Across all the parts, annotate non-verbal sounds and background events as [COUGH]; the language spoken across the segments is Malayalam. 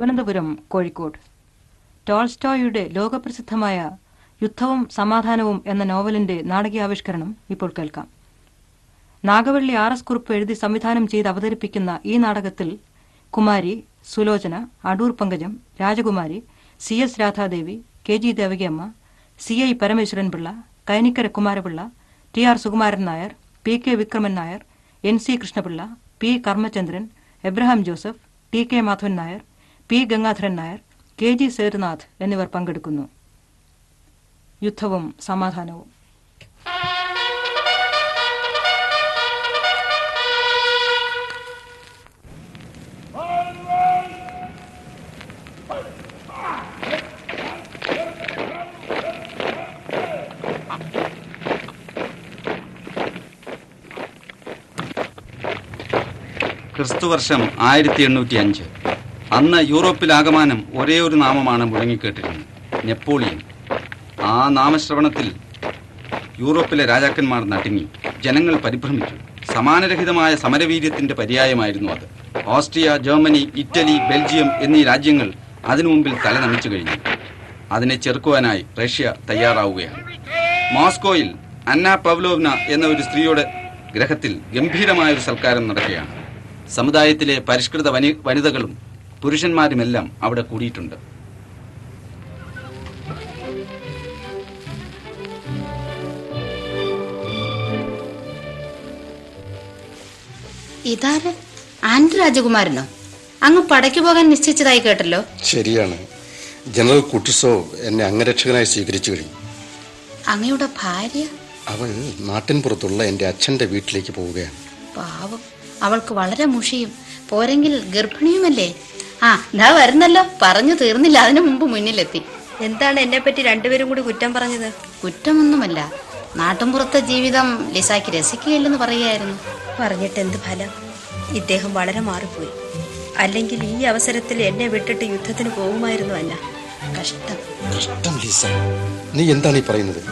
തിരുവനന്തപുരം കോഴിക്കോട്. ടോൾസ്റ്റോയുടെ ലോകപ്രസിദ്ധമായ യുദ്ധവും സമാധാനവും എന്ന നോവലിന്റെ നാടകീയാവിഷ്കരണം ഇപ്പോൾ കേൾക്കാം. നാഗവള്ളി ആർ എസ് കുറുപ്പ് എഴുതി സംവിധാനം ചെയ്ത് അവതരിപ്പിക്കുന്ന ഈ നാടകത്തിൽ Kumari Sulochana Adoor Pankajam Rajakumari C S Radhadevi K G Devakiamma C I Parameswaran Pillai Kainikkara Kumarapillai T R Sukumaran Nair P K Vikraman Nair N C Krishnapillai P Karmachandran Abraham Joseph T K Madhavan Nair P. Gangadharan Nair K. G. Sethunath എന്നിവർ പങ്കെടുക്കുന്നു. യുദ്ധവും സമാധാനവും. ക്രിസ്തുവർഷം ആയിരത്തി എണ്ണൂറ്റി അഞ്ച്. അന്ന് യൂറോപ്പിലാകമാനം ഒരേ ഒരു നാമമാണ് മുഴങ്ങിക്കേട്ടിരുന്നത്. നെപ്പോളിയൻ. ആ നാമശ്രവണത്തിൽ യൂറോപ്പിലെ രാജാക്കന്മാർ നടുങ്ങി. ജനങ്ങൾ പരിഭ്രമിച്ചു. സമാനരഹിതമായ സമരവീര്യത്തിന്റെ പര്യായമായിരുന്നു അത്. ഓസ്ട്രിയ ജർമ്മനി ഇറ്റലി ബെൽജിയം എന്നീ രാജ്യങ്ങൾ അതിനു മുമ്പിൽ തലനമിച്ചു കഴിഞ്ഞു. അതിനെ ചെറുക്കുവാനായി റഷ്യ തയ്യാറാവുകയാണ്. മോസ്കോയിൽ അന്ന പവ്ലോവ്ന എന്ന ഒരു സ്ത്രീയുടെ ഗ്രഹത്തിൽ ഗംഭീരമായ ഒരു സൽക്കാരം നടക്കുകയാണ്. സമുദായത്തിലെ പരിഷ്കൃത വനി വനിതകളും പുരുഷന്മാരുമെല്ലാം അവിടെ കൂടിയിട്ടുണ്ട്. ഇതാര്? ആൻഡ് രാജകുമാരനോ? അങ്ങ് പടയ്ക്ക് പോകാൻ നിശ്ചയിച്ചതായി കേട്ടല്ലോ. ശരിയാണ്. ജനറൽ കുട്ടിസോ എന്നെ അംഗരക്ഷകനായി സ്വീകരിച്ചു കഴിഞ്ഞു അങ്ങയുടെ ഭാര്യ? അവൾ നാട്ടിൻ പുറത്തുള്ള അച്ഛന്റെ അച്ഛന്റെ വീട്ടിലേക്ക് പോവുകയാണ്. പാവം. അവൾക്ക് വളരെ മുഷിയും. പോരെങ്കിൽ ഗർഭിണിയുമല്ലേ? ആ ഇതാ വരുന്നല്ലോ. പറഞ്ഞു തീർന്നില്ല. അതിനു മുമ്പ് മുന്നിലെത്തി. എന്താണ് എന്നെ പറ്റി രണ്ടുപേരും കൂടി കുറ്റം പറഞ്ഞത്? കുറ്റമൊന്നുമല്ല. നാട്ടിൻപുറത്തെ ജീവിതം ലിസാക്ക് രസിക്കുകയില്ലെന്ന് പറയുകയായിരുന്നു. പറഞ്ഞിട്ട് എന്ത് ഫലം? ഇദ്ദേഹം വളരെ മാറിപ്പോയി. അല്ലെങ്കിൽ ഈ അവസരത്തിൽ എന്നെ വിട്ടിട്ട് യുദ്ധത്തിന് പോകുമായിരുന്നു അല്ല. കഷ്ടം. കഷ്ടം ലിസ. നീ എന്താണ് ഈ പറയുന്നത്?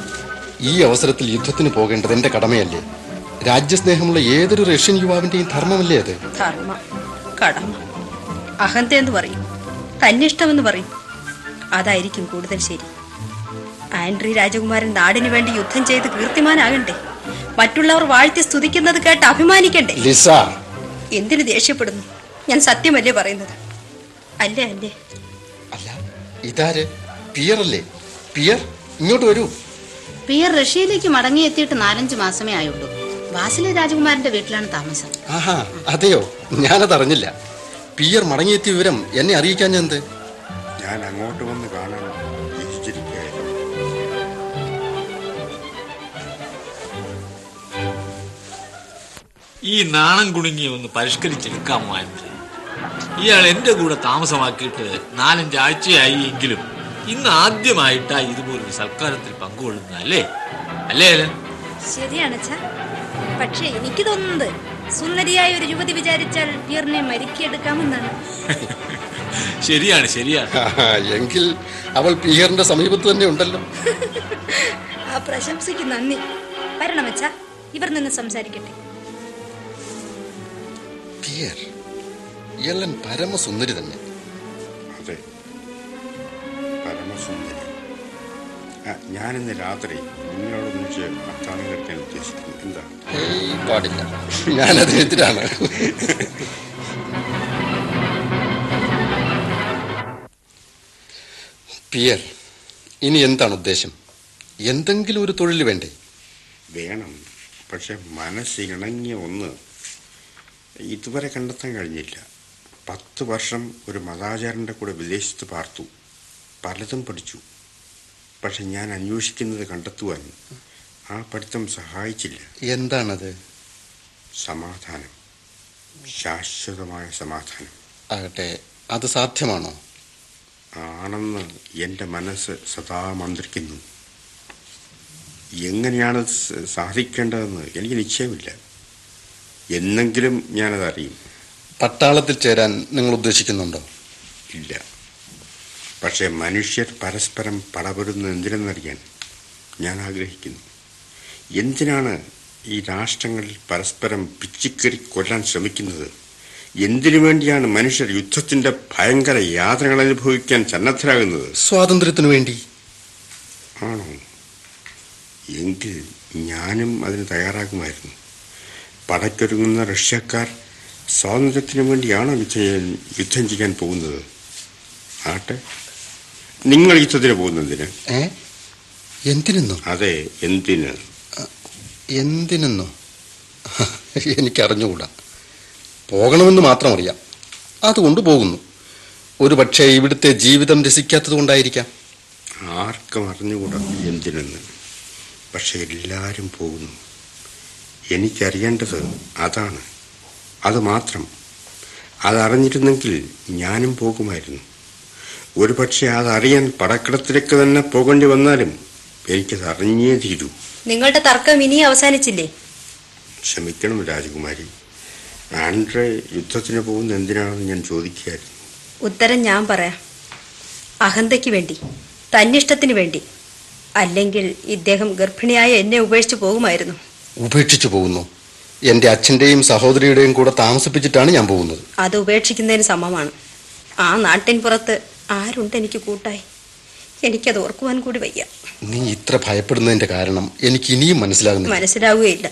ഈ അവസരത്തിൽ യുദ്ധത്തിന് പോകേണ്ടത് എന്റെ കടമയല്ലേ? രാജ്യസ്നേഹമുള്ള ഏതൊരു റഷ്യൻ യുവാവിന്റെയും ധർമ്മമല്ലേ അത്? ധർമ്മ. കടമ. അഹന്ത എന്ന് പറയും. തന്നിഷ്ടമെന്ന് പറയും. അതായിരിക്കും കൂടുതൽ ശരി. ആൻഡ്രി രാജകുമാരൻ നാടിനു വേണ്ടി യുദ്ധം ചെയ്ത് കീർത്തിമാനാകണ്ടേ? മറ്റുള്ളവർ വാഴ്ത്തി സ്തുതിക്കുന്നത് കേട്ട് അഭിമാനിക്കണ്ടേ? ലിസ. എന്തിനു ദേഷ്യപ്പെടുന്നു? ഞാൻ സത്യമല്ലേ പറയുന്നത്? അല്ലേ അല്ലേ? അല്ല ഇതാര്? പിയർ അല്ലേ പിയർ ഇങ്ങോട്ട് വരൂ. പിയർ റഷ്യയിലേക്ക് മടങ്ങിയെത്തിയിട്ട് നാലഞ്ച് മാസമേ ആയുള്ളൂ. വാസിലെ രാജകുമാരന്റെ വീട്ടിലാണ് താമസം. ആഹാ അതെയോ? ഞാനത് അറിഞ്ഞില്ല ആർ മടങ്ങിയെത്തിയ വിവരം എന്നെ അറിയിക്കാൻ എന്ത്? ഞാൻ അങ്ങോട്ട് വന്ന് കാണാൻ ഇരിച്ചിരിക്കുകയായിരുന്നു ഈ നാണം കുണുങ്ങി ഒന്ന് പരിഷ്കരിച്ചെടുക്കാമായിരുന്നു ഇയാൾ എന്റെ കൂടെ താമസമാക്കിയിട്ട് നാലഞ്ച് ആഴ്ചയായി എങ്കിലും ഇന്ന് ആദ്യമായിട്ടാ ഇതുപോലൊരു സൽക്കാരത്തിൽ പങ്കുകൊള്ളുന്ന അല്ലേ? അല്ലേ ശരിയാണ് അച്ഛാ. പക്ഷേ എനിക്ക് തോന്നുന്നത് സുന്ദരിയായ ഒരു യുവതി വിചാരിച്ചാൽ പിയറിനെ മരുക്കിയെടുക്കാമെന്നാണ്. [LAUGHS] ശരിയാണ് ശരിയാണ്. എങ്കിൽ അവൾ പിയറിന്റെ സമീപത്ത് തന്നെ ഉണ്ടല്ലോ. ആ പ്രശംസയ്ക്ക് നന്ദി. വരണം അച്ഛ ഇവർ നിന്ന് സംസാരിക്കട്ടെ. പിയർ എല്ലൻ പരമസുന്ദരി തന്നെ. അതെ പരമസുന്ദരി. ഞാനിന്ന് രാത്രി നിങ്ങളോടൊന്നിച്ച് അത്താഴം കഴിക്കാൻ ഉദ്ദേശിക്കുന്നു. എന്താ? പാടില്ല ഞാൻ ഞാനതിനെതിരാണ് പിയർ ഇനി എന്താണ് ഉദ്ദേശം? എന്തെങ്കിലും ഒരു തൊഴിൽ വേണ്ടേ? വേണം. പക്ഷെ മനസ്സിണങ്ങിയ ഒന്ന് ഇതുവരെ കണ്ടെത്താൻ കഴിഞ്ഞില്ല. പത്ത് വർഷം ഒരു മതാചാരന്റെ കൂടെ വിദേശത്ത് പാർത്തു. പലതും പഠിച്ചു. പക്ഷെ ഞാൻ അന്വേഷിക്കുന്നത് കണ്ടെത്തുവാൻ ആ പഠിത്തം സഹായിച്ചില്ല. എന്താണത്? സമാധാനം. ശാശ്വതമായ സമാധാനം. ആകട്ടെ അത് സാധ്യമാണോ? ആണെന്ന് എന്റെ മനസ്സ് സദാ മന്ത്രിക്കുന്നു. എങ്ങനെയാണ് സാധിക്കേണ്ടതെന്ന് എനിക്ക് നിശ്ചയമില്ല. എന്നെങ്കിലും ഞാനത് അറിയും പട്ടാളത്തിൽ ചേരാൻ നിങ്ങൾ ഉദ്ദേശിക്കുന്നുണ്ടോ? ഇല്ല. പക്ഷേ മനുഷ്യർ പരസ്പരം പടപെടുന്നത് എന്തിനെന്നറിയാൻ ഞാൻ ആഗ്രഹിക്കുന്നു. എന്തിനാണ് ഈ രാഷ്ട്രങ്ങൾ പരസ്പരം പിച്ചിക്കറി കൊല്ലാൻ ശ്രമിക്കുന്നത്? എന്തിനു വേണ്ടിയാണ് മനുഷ്യർ യുദ്ധത്തിന്റെ ഭയങ്കര യാത്രകൾ അനുഭവിക്കാൻ സന്നദ്ധരാകുന്നത്? സ്വാതന്ത്ര്യത്തിനു വേണ്ടി. ആണോ? എങ്കിൽ ഞാനും അതിന് തയ്യാറാകുമായിരുന്നു. പടയ്ക്കൊരുങ്ങുന്ന റഷ്യക്കാർ സ്വാതന്ത്ര്യത്തിനു വേണ്ടിയാണോ യുദ്ധം യുദ്ധം ചെയ്യാൻ പോകുന്നത്? ആട്ടെ നിങ്ങൾ യുദ്ധത്തിന് പോകുന്നതിന് ഏ? എന്തിനെന്നോ? അതെ എന്തിന്? എന്തിനെന്നോ? എനിക്കറിഞ്ഞുകൂടാ. പോകണമെന്ന് മാത്രം അറിയാം അതുകൊണ്ട് പോകുന്നു ഒരു പക്ഷേ ഇവിടുത്തെ ജീവിതം രസിക്കാത്തത് കൊണ്ടായിരിക്കാം ആർക്കും അറിഞ്ഞുകൂടാ എന്തിനെന്ന്. പക്ഷെ എല്ലാവരും പോകുന്നു. എനിക്കറിയേണ്ടത് അതാണ്. അത് മാത്രം. അതറിഞ്ഞിരുന്നെങ്കിൽ ഞാനും പോകുമായിരുന്നു. ഒരു പക്ഷെ അതറിയാൻ പടക്കടത്തിലേക്ക് തന്നെ പോകേണ്ടി വന്നാലും എനിക്കത് അറിഞ്ഞേ തീരൂ. നിങ്ങളുടെ തർക്കം ഇനി അവസാനിച്ചില്ലേ? ക്ഷമിക്കണം രാജകുമാരി. ആൻഡ്രെ യുദ്ധത്തിന് പോകുന്ന എന്തിനാണെന്ന് ഞാൻ ചോദിക്കുകയായിരുന്നു. ഉത്തരം ഞാൻ പറയാം. അഹന്തയ്ക്ക് വേണ്ടി തന്നിഷ്ടത്തിന് വേണ്ടി. അല്ലെങ്കിൽ ഇദ്ദേഹം ഗർഭിണിയായ എന്നെ ഉപേക്ഷിച്ചു പോകുമായിരുന്നു. ഉപേക്ഷിച്ചു പോകുന്നു. എന്റെ അച്ഛന്റെയും സഹോദരിയുടെയും കൂടെ താമസിപ്പിച്ചിട്ടാണ് ഞാൻ പോകുന്നത്. അത് ഉപേക്ഷിക്കുന്നതിന് സമമാണ്. ആ നാട്ടിൻ പുറത്ത് ആരുണ്ട് എനിക്ക് കൂട്ടായി? എനിക്കത് ഓർക്കുവാൻ കൂടി വയ്യ. നീ ഇത്ര ഭയപ്പെടുന്നതിന്റെ കാരണം എനിക്ക് ഇനിയും മനസ്സിലാകുന്നു മനസ്സിലാവുകയില്ല.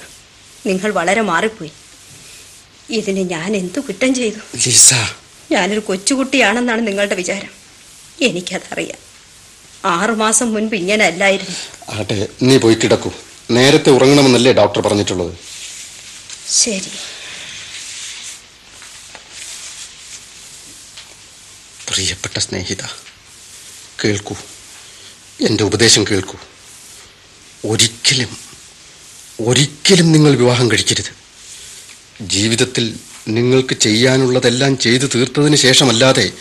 നിങ്ങൾ വളരെ മാറിപ്പോയി. ഇതിന് ഞാൻ എന്തു കുറ്റം ചെയ്തു? ലിസ. ഞാനൊരു കൊച്ചുകുട്ടിയാണെന്നാണ് നിങ്ങളുടെ വിചാരം. എനിക്കതറിയാം. ആറുമാസം മുൻപ് ഇങ്ങനെ അല്ലായിരുന്നു ആട്ടെ നീ പോയി കിടക്കൂ. നേരത്തെ ഉറങ്ങണമെന്നല്ലേ ഡോക്ടർ പറഞ്ഞിട്ടുള്ളത്? ശരി. പ്രിയപ്പെട്ട സ്നേഹിത കേൾക്കൂ. എന്റെ ഉപദേശം കേൾക്കൂ. ഒരിക്കലും ഒരിക്കലും നിങ്ങൾ വിവാഹം കഴിക്കരുത്. ജീവിതത്തിൽ നിങ്ങൾക്ക് ചെയ്യാനുള്ളതെല്ലാം ചെയ്തു തീർത്തതിന് ശേഷമല്ലാതെ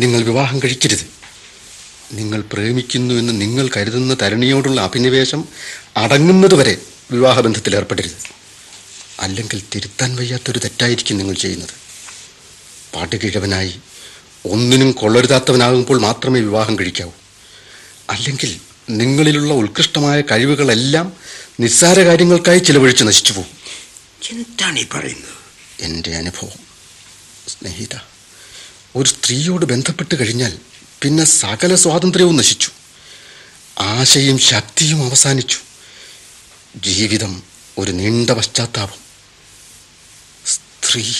നിങ്ങൾ വിവാഹം കഴിക്കരുത്. നിങ്ങൾ പ്രേമിക്കുന്നു എന്ന് നിങ്ങൾ കരുതുന്ന തരുണിയോടുള്ള അഭിനിവേശം അടങ്ങുന്നതുവരെ വിവാഹബന്ധത്തിൽ ഏർപ്പെടരുത്. അല്ലെങ്കിൽ തിരുത്താൻ വയ്യാത്തൊരു തെറ്റായിരിക്കും നിങ്ങൾ ചെയ്യുന്നത്. പാട്ടുകിഴവനായി ഒന്നിനും കൊള്ളരുതാത്തവനാകുമ്പോൾ മാത്രമേ വിവാഹം കഴിക്കാവൂ. അല്ലെങ്കിൽ നിങ്ങളിലുള്ള ഉത്കൃഷ്ടമായ കഴിവുകളെല്ലാം നിസ്സാര കാര്യങ്ങൾക്കായി ചിലവഴിച്ച് നശിച്ചു പോകും എന്താണ് ഈ പറയുന്നത്? എന്റെ അനുഭവം. സ്നേഹിത ഒരു സ്ത്രീയോട് ബന്ധപ്പെട്ട് കഴിഞ്ഞാൽ പിന്നെ സകല സ്വാതന്ത്ര്യവും നശിച്ചു. ആശയും ശക്തിയും അവസാനിച്ചു. ജീവിതം ഒരു നീണ്ട പശ്ചാത്താപം. സ്ത്രീ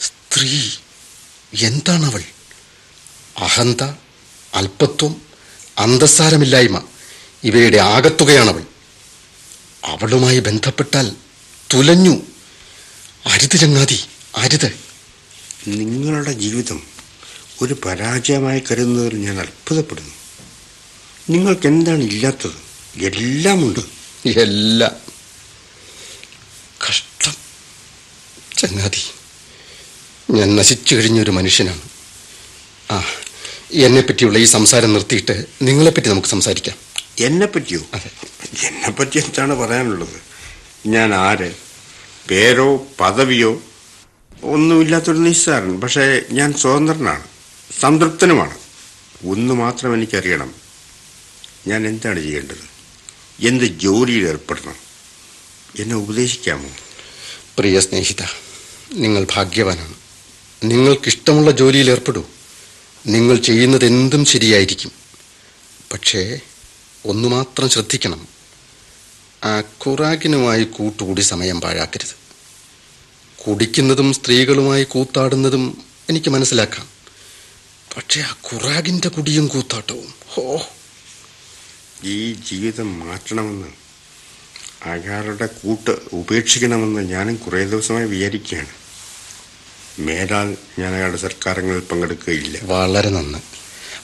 സ്ത്രീ. എന്താണവൾ? അഹന്ത അല്പത്വം അന്തസ്സാരമില്ലായ്മ ഇവയുടെ ആകത്തുകയാണവൾ. അവളുമായി ബന്ധപ്പെട്ടാൽ തുലഞ്ഞു. അരുത് ചങ്ങാതി അരുത്. നിങ്ങളുടെ ജീവിതം ഒരു പരാജയമായി കരുതുന്നതിൽ ഞാൻ അത്ഭുതപ്പെടുന്നു. നിങ്ങൾക്ക് എന്താണ് ഇല്ലാത്തത്? എല്ലാമുണ്ട്. എല്ലാം. കഷ്ടം ചങ്ങാതി. ഞാൻ നശിച്ചു കഴിഞ്ഞൊരു മനുഷ്യനാണ്. ആ എന്നെ പറ്റിയുള്ള ഈ സംസാരം നിർത്തിയിട്ട് നിങ്ങളെപ്പറ്റി നമുക്ക് സംസാരിക്കാം. എന്നെ പറ്റിയോ എന്നെ പറ്റി എന്താണ് പറയാനുള്ളത്? ഞാൻ ആര്? പേരോ പദവിയോ? ഒന്നുമില്ലാത്തൊരു നിസ്സാരൻ പക്ഷേ ഞാൻ സ്വതന്ത്രനാണ് സംതൃപ്തനുമാണ്. ഒന്ന് മാത്രം എനിക്കറിയണം. ഞാൻ എന്താണ് ചെയ്യേണ്ടത്? എന്ത് ജോലിയിൽ ഏർപ്പെടണം? എന്നെ ഉപദേശിക്കാമോ? പ്രിയ സ്നേഹിത നിങ്ങൾ ഭാഗ്യവാനാണ്. നിങ്ങൾക്കിഷ്ടമുള്ള ജോലിയിൽ ഏർപ്പെടൂ. നിങ്ങൾ ചെയ്യുന്നത് എന്തും ശരിയായിരിക്കും. പക്ഷേ ഒന്നു മാത്രം ശ്രദ്ധിക്കണം. ആ ഖുറാഖിനുമായി കൂട്ടുകൂടി സമയം പാഴാക്കരുത്. കുടിക്കുന്നതും സ്ത്രീകളുമായി കൂത്താടുന്നതും എനിക്ക് മനസ്സിലാക്കാം. പക്ഷേ ആ ഖുറാഖിന്റെ കുടിയും കൂത്താട്ടവും ഹോ. ഈ ജീവിതം മാറ്റണമെന്ന് അയാളുടെ കൂട്ട് ഉപേക്ഷിക്കണമെന്ന് ഞാനും കുറേ ദിവസമായി വിചാരിക്കുകയാണ്. മേലാൽ ഞാൻ അയാളുടെ സർക്കാരങ്ങളിൽ പങ്കെടുക്കുകയില്ല. വളരെ നന്ന്.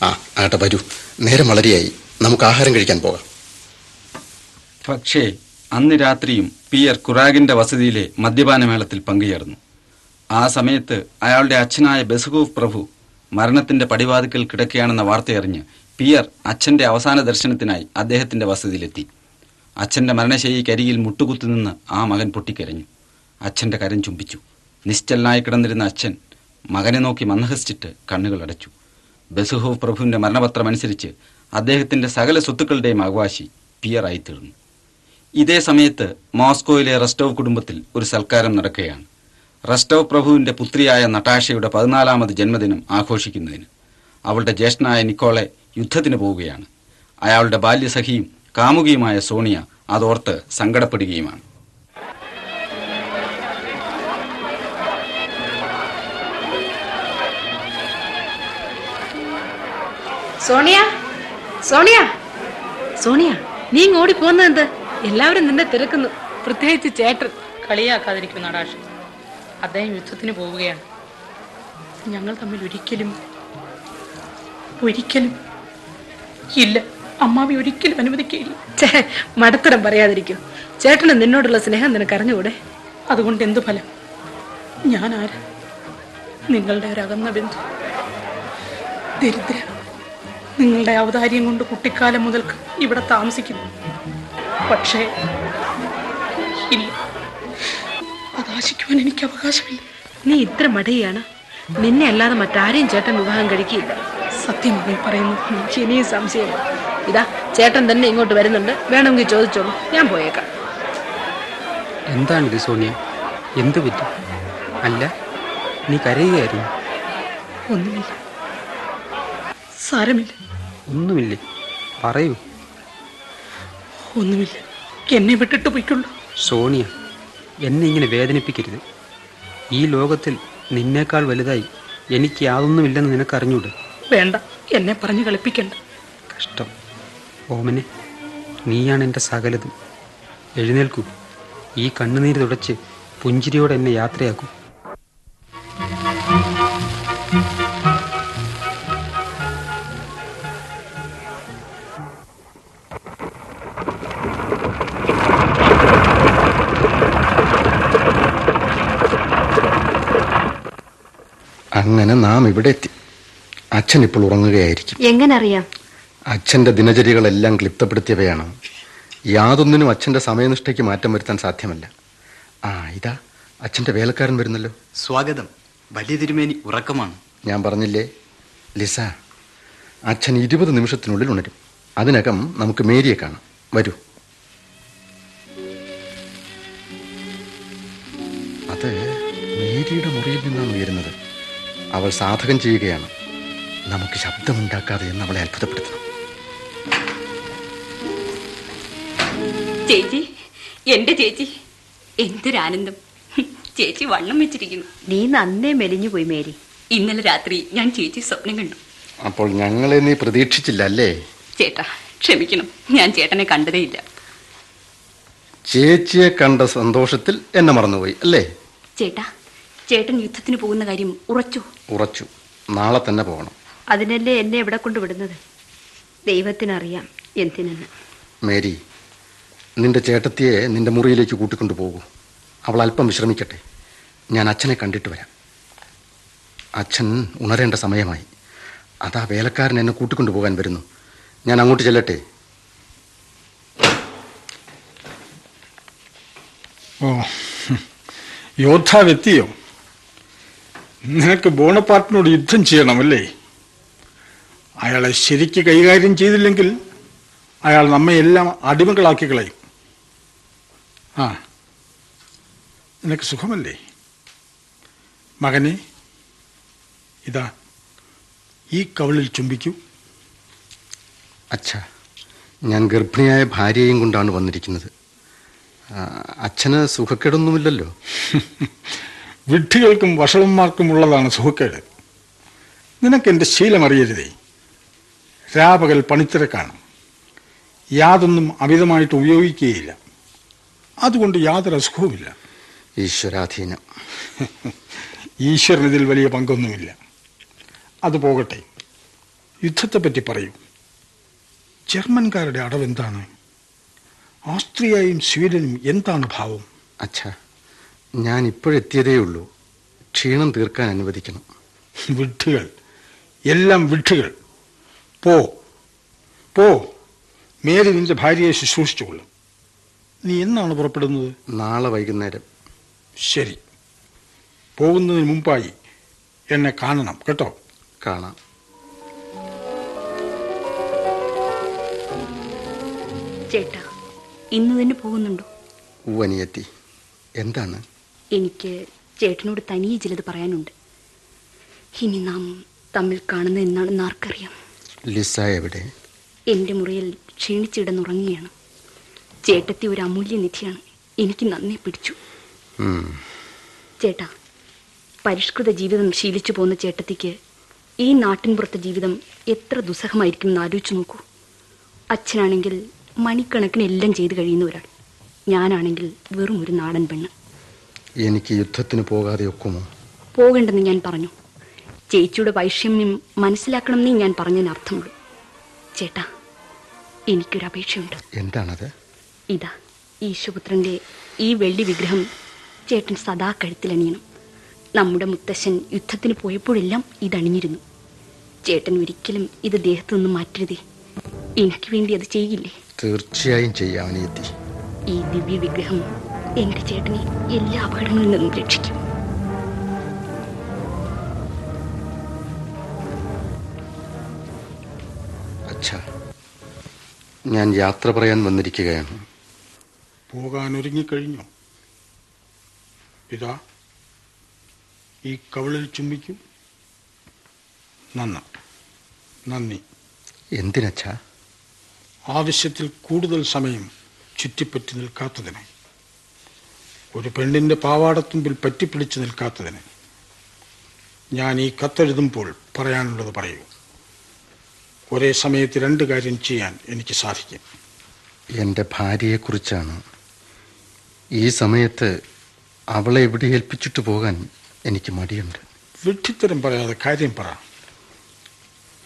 ആ ആട്ടെ വരൂ. നേരം വളരെയായി. നമുക്ക് ആഹാരം കഴിക്കാൻ പോകാം. പക്ഷേ അന്ന് രാത്രിയും പി പിയർ കുറാഗിന്റെ വസതിയിലെ മദ്യപാനമേളത്തിൽ പങ്കുചേർന്നു. ആ സമയത്ത് അയാളുടെ അച്ഛനായ ബസുഗൂഫ് പ്രഭു മരണത്തിന്റെ പടിവാതിക്കൽ കിടക്കുകയാണെന്ന വാർത്തയറിഞ്ഞ് പിയർ അച്ഛന്റെ അവസാന ദർശനത്തിനായി അദ്ദേഹത്തിന്റെ വസതിയിലെത്തി. അച്ഛന്റെ മരണശൈലിക്കരികിൽ മുട്ടുകുത്തു നിന്ന് ആ മകൻ പൊട്ടിക്കരഞ്ഞു. അച്ഛന്റെ കരം ചുംബിച്ചു. നിശ്ചലനായി കിടന്നിരുന്ന അച്ഛൻ മകനെ നോക്കി മന്ദഹസിച്ചിട്ട് കണ്ണുകൾ അടച്ചു. ബസുഹോവ് പ്രഭുവിന്റെ മരണപത്രം അനുസരിച്ച് അദ്ദേഹത്തിന്റെ സകല സ്വത്തുക്കളുടെയും അവകാശി പിയറായി തീർന്നു. ഇതേ സമയത്ത് മോസ്കോയിലെ റസ്റ്റോവ് കുടുംബത്തിൽ ഒരു സൽക്കാരം നടക്കുകയാണ്. റസ്റ്റോവ് പ്രഭുവിന്റെ പുത്രിയായ നട്ടാഷയുടെ പതിനാലാമത് ജന്മദിനം ആഘോഷിക്കുന്നതിന് അവളുടെ ജ്യേഷ്ഠനായ നിക്കോളെ യുദ്ധത്തിന് പോവുകയാണ്. അയാളുടെ ബാല്യസഖിയും കാമുകിയുമായ സോണിയ അതോർത്ത് സങ്കടപ്പെടുകയുമാണ്. സോണിയ? സോണിയ? സോണിയ നീ ഓടി പോകുന്നത് എന്ത്? എല്ലാവരും നിന്നെ തിരക്കുന്നു. പ്രത്യേകിച്ച് ചേട്ടൻ. കളിയാക്കാതിരിക്കും നടാഷ് അദ്ദേഹം യുദ്ധത്തിന് പോവുകയാണ്. ഞങ്ങൾ തമ്മിൽ ഒരിക്കലും ഒരിക്കലും ഇല്ല. അമ്മാവി ഒരിക്കലും അനുവദിക്കുകയില്ല. ചേ മടത്തരം പറയാതിരിക്കും. ചേട്ടന് നിന്നോടുള്ള സ്നേഹം നിനക്ക് അറിഞ്ഞുകൂടെ അതുകൊണ്ട് എന്തു ഫലം? ഞാൻ ആര്? നിങ്ങളുടെ ഒരു അകന്ന ബന്ധു. ദരിദ്ര നിങ്ങളുടെ ഔദാര്യം കൊണ്ട് കുട്ടിക്കാലം മുതൽക്ക് ഇവിടെ താമസിക്കുന്നു. പക്ഷേ ഇല്ല. അതാശിക്കുവാൻ എനിക്ക് അവകാശമില്ല. നീ ഇത്ര മടിയാണ്. നിന്നെ അല്ലാതെ മറ്റാരെയും ചേട്ടൻ വിവാഹം കഴിക്കില്ല. സത്യം നീ പറയുന്നു. ഇനിയും സംശയം ഇതാ ചേട്ടൻ തന്നെ ഇങ്ങോട്ട് വരുന്നുണ്ട്. വേണമെങ്കിൽ ചോദിച്ചോളൂ. ഞാൻ പോയേക്കാം. എന്താണിത് സോണിയ? എന്ത് പറ്റി? അല്ല നീ കരയുകയായിരുന്നു. ഒന്നുമില്ല. സാരമില്ല. ഒന്നുമില്ല. പറയൂ. ഒന്നുമില്ല. എന്നെ വിട്ടിട്ട് പോയിക്കൊള്ളു. സോണിയ എന്നെ ഇങ്ങനെ വേദനിപ്പിക്കരുത്. ഈ ലോകത്തിൽ നിന്നേക്കാൾ വലുതായി എനിക്ക് യാതൊന്നുമില്ലെന്ന് നിനക്കറിഞ്ഞൂടെ? വേണ്ട. എന്നെ പറഞ്ഞു കളിപ്പിക്കണ്ട. കഷ്ടം. ഓമനെ നീയാണ് എന്റെ സകലതും. എഴുന്നേൽക്കൂ. ഈ കണ്ണുനീര് തുടച്ച് പുഞ്ചിരിയോടെ എന്നെ യാത്രയാക്കൂ. നാം ഇവിടെ എത്തി. അച്ഛൻ ഇപ്പോൾ ഉറങ്ങുകയായിരിക്കും. എങ്ങനെ അറിയാം അച്ഛന്റെ ദിനചര്യകളെല്ലാം ക്ലിപ്തപ്പെടുത്തിയവയാണ്. യാതൊന്നിനും അച്ഛന്റെ സമയനിഷ്ഠയ്ക്ക് മാറ്റം വരുത്താൻ സാധ്യമല്ല. ആ ഇതാ. അച്ഛന്റെ വേലക്കാരൻ വരുന്നല്ലോ. സ്വാഗതം. വലിയ തിരുമേനി ഉറക്കമാണ്. ഞാൻ പറഞ്ഞില്ലേ? ലിസ അച്ഛൻ ഇരുപത് നിമിഷത്തിനുള്ളിൽ ഉണരും. അതിനകം നമുക്ക് മേരിയെ കാണാം. വരൂ. അത് മേരിയുടെ മുറിയിൽ നിന്നാണ് ഉയരുന്നത്. അവൾ സാധകം ചെയ്യുകയാണ്. നമുക്ക് ശബ്ദമുണ്ടാക്കാതെ എന്ന് അവളെ അത്ഭുതപ്പെടുത്തണം. ചേച്ചി എന്റെ ചേച്ചി. എന്തൊരാനന്ദം. ചേച്ചി വണ്ണം വെച്ചിരിക്കുന്നു. നീ നന്നേ മെലിഞ്ഞു പോയി മേരി. ഇന്നലെ രാത്രി ഞാൻ ചേച്ചി സ്വപ്നം കണ്ടു. അപ്പോൾ ഞങ്ങളെ നീ പ്രതീക്ഷിച്ചില്ല അല്ലേ? ചേട്ടാ ക്ഷമിക്കണം. ഞാൻ ചേട്ടനെ കണ്ടതേയില്ല. ചേച്ചിയെ കണ്ട സന്തോഷത്തിൽ എന്നെ മറന്നുപോയി അല്ലേ? ചേട്ടാ ചേട്ടൻ യുദ്ധത്തിന് പോകുന്ന കാര്യം ഉറച്ചു. ഉറച്ചു. നാളെ തന്നെ പോകണം. അതിനല്ലേ എന്നെ എവിടെ കൊണ്ടുവിടുന്നത് ദൈവത്തിനറിയാം എന്തിനെന്ന്. മേരി നിന്റെ ചേട്ടത്തിയെ നിന്റെ മുറിയിലേക്ക് കൂട്ടിക്കൊണ്ടു പോകൂ. അവൾ അല്പം വിശ്രമിക്കട്ടെ. ഞാൻ അച്ഛനെ കണ്ടിട്ട് വരാം. അച്ഛൻ ഉണരേണ്ട സമയമായി. അതാ വേലക്കാരൻ എന്നെ കൂട്ടിക്കൊണ്ടു പോകാൻ വരുന്നു. ഞാൻ അങ്ങോട്ട് ചെല്ലട്ടെ. ഓ യോദ്ധാവെത്തിയോ നിനക്ക് ബോണപ്പാർട്ടിനോട് യുദ്ധം ചെയ്യണമല്ലേ? അയാളെ ശരിക്ക് കൈകാര്യം ചെയ്തില്ലെങ്കിൽ അയാൾ നമ്മെ എല്ലാം അടിമകളാക്കി കളയും. ആ നിനക്ക് സുഖമല്ലേ? മകനെ ഇതാ ഈ കവളിൽ ചുംബിക്കൂ. അച്ഛ ഞാൻ ഗർഭിണിയായ ഭാര്യയും കൊണ്ടാണ് വന്നിരിക്കുന്നത്. അച്ഛന് സുഖക്കേടൊന്നുമില്ലല്ലോ? [LAUGHS] വിഡ്ഢികൾക്കും വഷളന്മാർക്കുമുള്ളതാണ് സുഖക്കേട് നിനക്ക് എന്റെ ശീലം അറിയരുതേ രാപകൽ പണിത്തിരക്കാണ് യാതൊന്നും അമിതമായിട്ട് ഉപയോഗിക്കുകയില്ല. അതുകൊണ്ട് യാതൊരു അസുഖവുമില്ല. ഈശ്വരാധീനം. ഈശ്വരനിതിൽ വലിയ പങ്കൊന്നുമില്ല. അത് പോകട്ടെ. യുദ്ധത്തെപ്പറ്റി പറയൂ. ജർമ്മൻകാരുടെ അടവെന്താണ്? ഓസ്ട്രിയയും സ്വീഡനും എന്താണ് ഭാവം? അച്ഛ ഞാൻ ഇപ്പോഴെത്തിയതേ ഉള്ളൂ ക്ഷീണം തീർക്കാൻ അനുവദിക്കണം. വിട്ടുകൾ. എല്ലാം വിട്ടുകൾ. പോ. പോ. മേരി നിന്റെ ഭാര്യയെ ശുശ്രൂഷിച്ചുകൊള്ളും നീ എന്നാണ് പുറപ്പെടുന്നത്? നാളെ വൈകുന്നേരം. ശരി. പോകുന്നതിന് മുമ്പായി എന്നെ കാണണം കേട്ടോ? കാണാം. ചേട്ടാ ഇന്ന് തന്നെ പോകുന്നുണ്ടോ? ഉവനിയെത്തി എന്താണ്? എനിക്ക് ചേട്ടനോട് തനിയെ ചിലത് പറയാനുണ്ട്. ഇനി നാം തമ്മിൽ കാണുന്ന എന്നാണെന്ന് ആർക്കറിയാം? ലിസ എവിടെ? എന്റെ മുറിയിൽ ക്ഷീണിച്ചിടന്നുറങ്ങുകയാണ്. ചേട്ടത്തി ഒരു അമൂല്യ നിധിയാണ്. എനിക്ക് നന്ദി പിടിച്ചു. ചേട്ടാ പരിഷ്കൃത ജീവിതം ശീലിച്ചു പോകുന്ന ചേട്ടത്തിക്ക് ഈ നാട്ടിൻപുറത്തെ ജീവിതം എത്ര ദുസ്സഹമായിരിക്കും എന്ന് ആലോചിച്ചു നോക്കൂ. അച്ഛനാണെങ്കിൽ മണിക്കണക്കിന് എല്ലാം ചെയ്തു കഴിയുന്ന ഒരാൾ. ഞാനാണെങ്കിൽ വെറും ഒരു നാടൻ പെണ്ണ്. എനിക്ക് യുദ്ധത്തിന് പോകാതെ ഒക്കുമോ? പോകണ്ടെന്ന് ഞാൻ പറഞ്ഞു. ചേച്ചിയുടെ വൈഷമ്യം മനസ്സിലാക്കണമെന്നേ ഞാൻ പറഞ്ഞതിന് അർത്ഥമുള്ളൂ. ചേട്ടാ എനിക്കൊരു അപേക്ഷയുണ്ട്. എന്താണത്? ഇതാ ഈശോപുത്രന്റെ ഈ വെള്ളി വിഗ്രഹം ചേട്ടൻ സദാ കഴുത്തിലണിയണം നമ്മുടെ മുത്തശ്ശൻ യുദ്ധത്തിന് പോയപ്പോഴെല്ലാം ഇതണിഞ്ഞിരുന്നു. ചേട്ടൻ ഒരിക്കലും ഇത് ദേഹത്തു നിന്ന് മാറ്റരുതേ. എനിക്ക് വേണ്ടി അത് ചെയ്യില്ലേ? തീർച്ചയായും ചെയ്യാം ഈ ദിവ്യ വിഗ്രഹം എന്റെ ചേട്ടനെ എല്ലാ അപകടങ്ങളിൽ നിന്നും രക്ഷിക്കും. അച്ഛാ ഞാൻ യാത്ര പറയാൻ വന്നിരിക്കുകയാണ്. പോകാൻ ഒരുങ്ങിക്കഴിഞ്ഞു ഇതാ ഈ കവളിൽ ചുംബിക്കും. നന്ന നന്ദി. എന്തിനച്ഛാ? ആവശ്യത്തിൽ കൂടുതൽ സമയം ചുറ്റിപ്പറ്റി നിൽക്കാത്തതിന്. ഒരു പെണ്ണിന്റെ പാവാടത്തുമ്പിൽ പറ്റിപ്പിടിച്ച് നിൽക്കാത്തതിന് ഞാൻ ഈ കത്തെഴുതുമ്പോൾ പറയാനുള്ളത് പറയൂ. ഒരേ സമയത്ത് രണ്ട് കാര്യം ചെയ്യാൻ എനിക്ക് സാധിക്കും. എന്റെ ഭാര്യയെക്കുറിച്ചാണ്. ഈ സമയത്ത് അവളെ എവിടെ ഏൽപ്പിച്ചിട്ട് പോകാൻ എനിക്ക് മടിയുണ്ട്. വിഡ്ഢിത്തരം പറയാതെ കാര്യം പറ.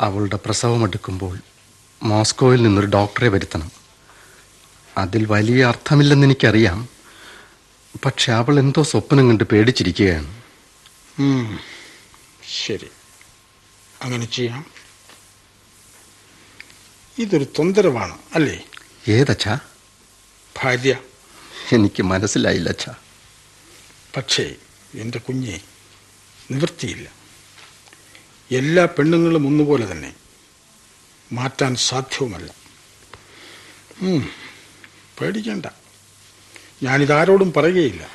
അവളുടെ പ്രസവമെടുക്കുമ്പോൾ മോസ്കോയിൽ നിന്നൊരു ഡോക്ടറെ വരുത്തണം. അതിൽ വലിയ അർത്ഥമില്ലെന്ന് എനിക്കറിയാം. പക്ഷെ അവൾ എന്തോ സ്വപ്നം കണ്ട് പേടിച്ചിരിക്കുകയാണ്. ശരി. അങ്ങനെ ചെയ്യാം. ഇതൊരു തൊന്തരവാണ് അല്ലേ? ഏതച്ഛാ? ഭാര്യ. എനിക്ക് മനസ്സിലായില്ല അച്ഛാ. പക്ഷേ എന്റെ കുഞ്ഞെ നിവൃത്തിയില്ല. എല്ലാ പെണ്ണുങ്ങളും ഒന്നുപോലെ തന്നെ. മാറ്റാൻ സാധ്യവുമല്ല. പേടിക്കണ്ട. ഞാനിതാരോടും പറയുകയില്ല.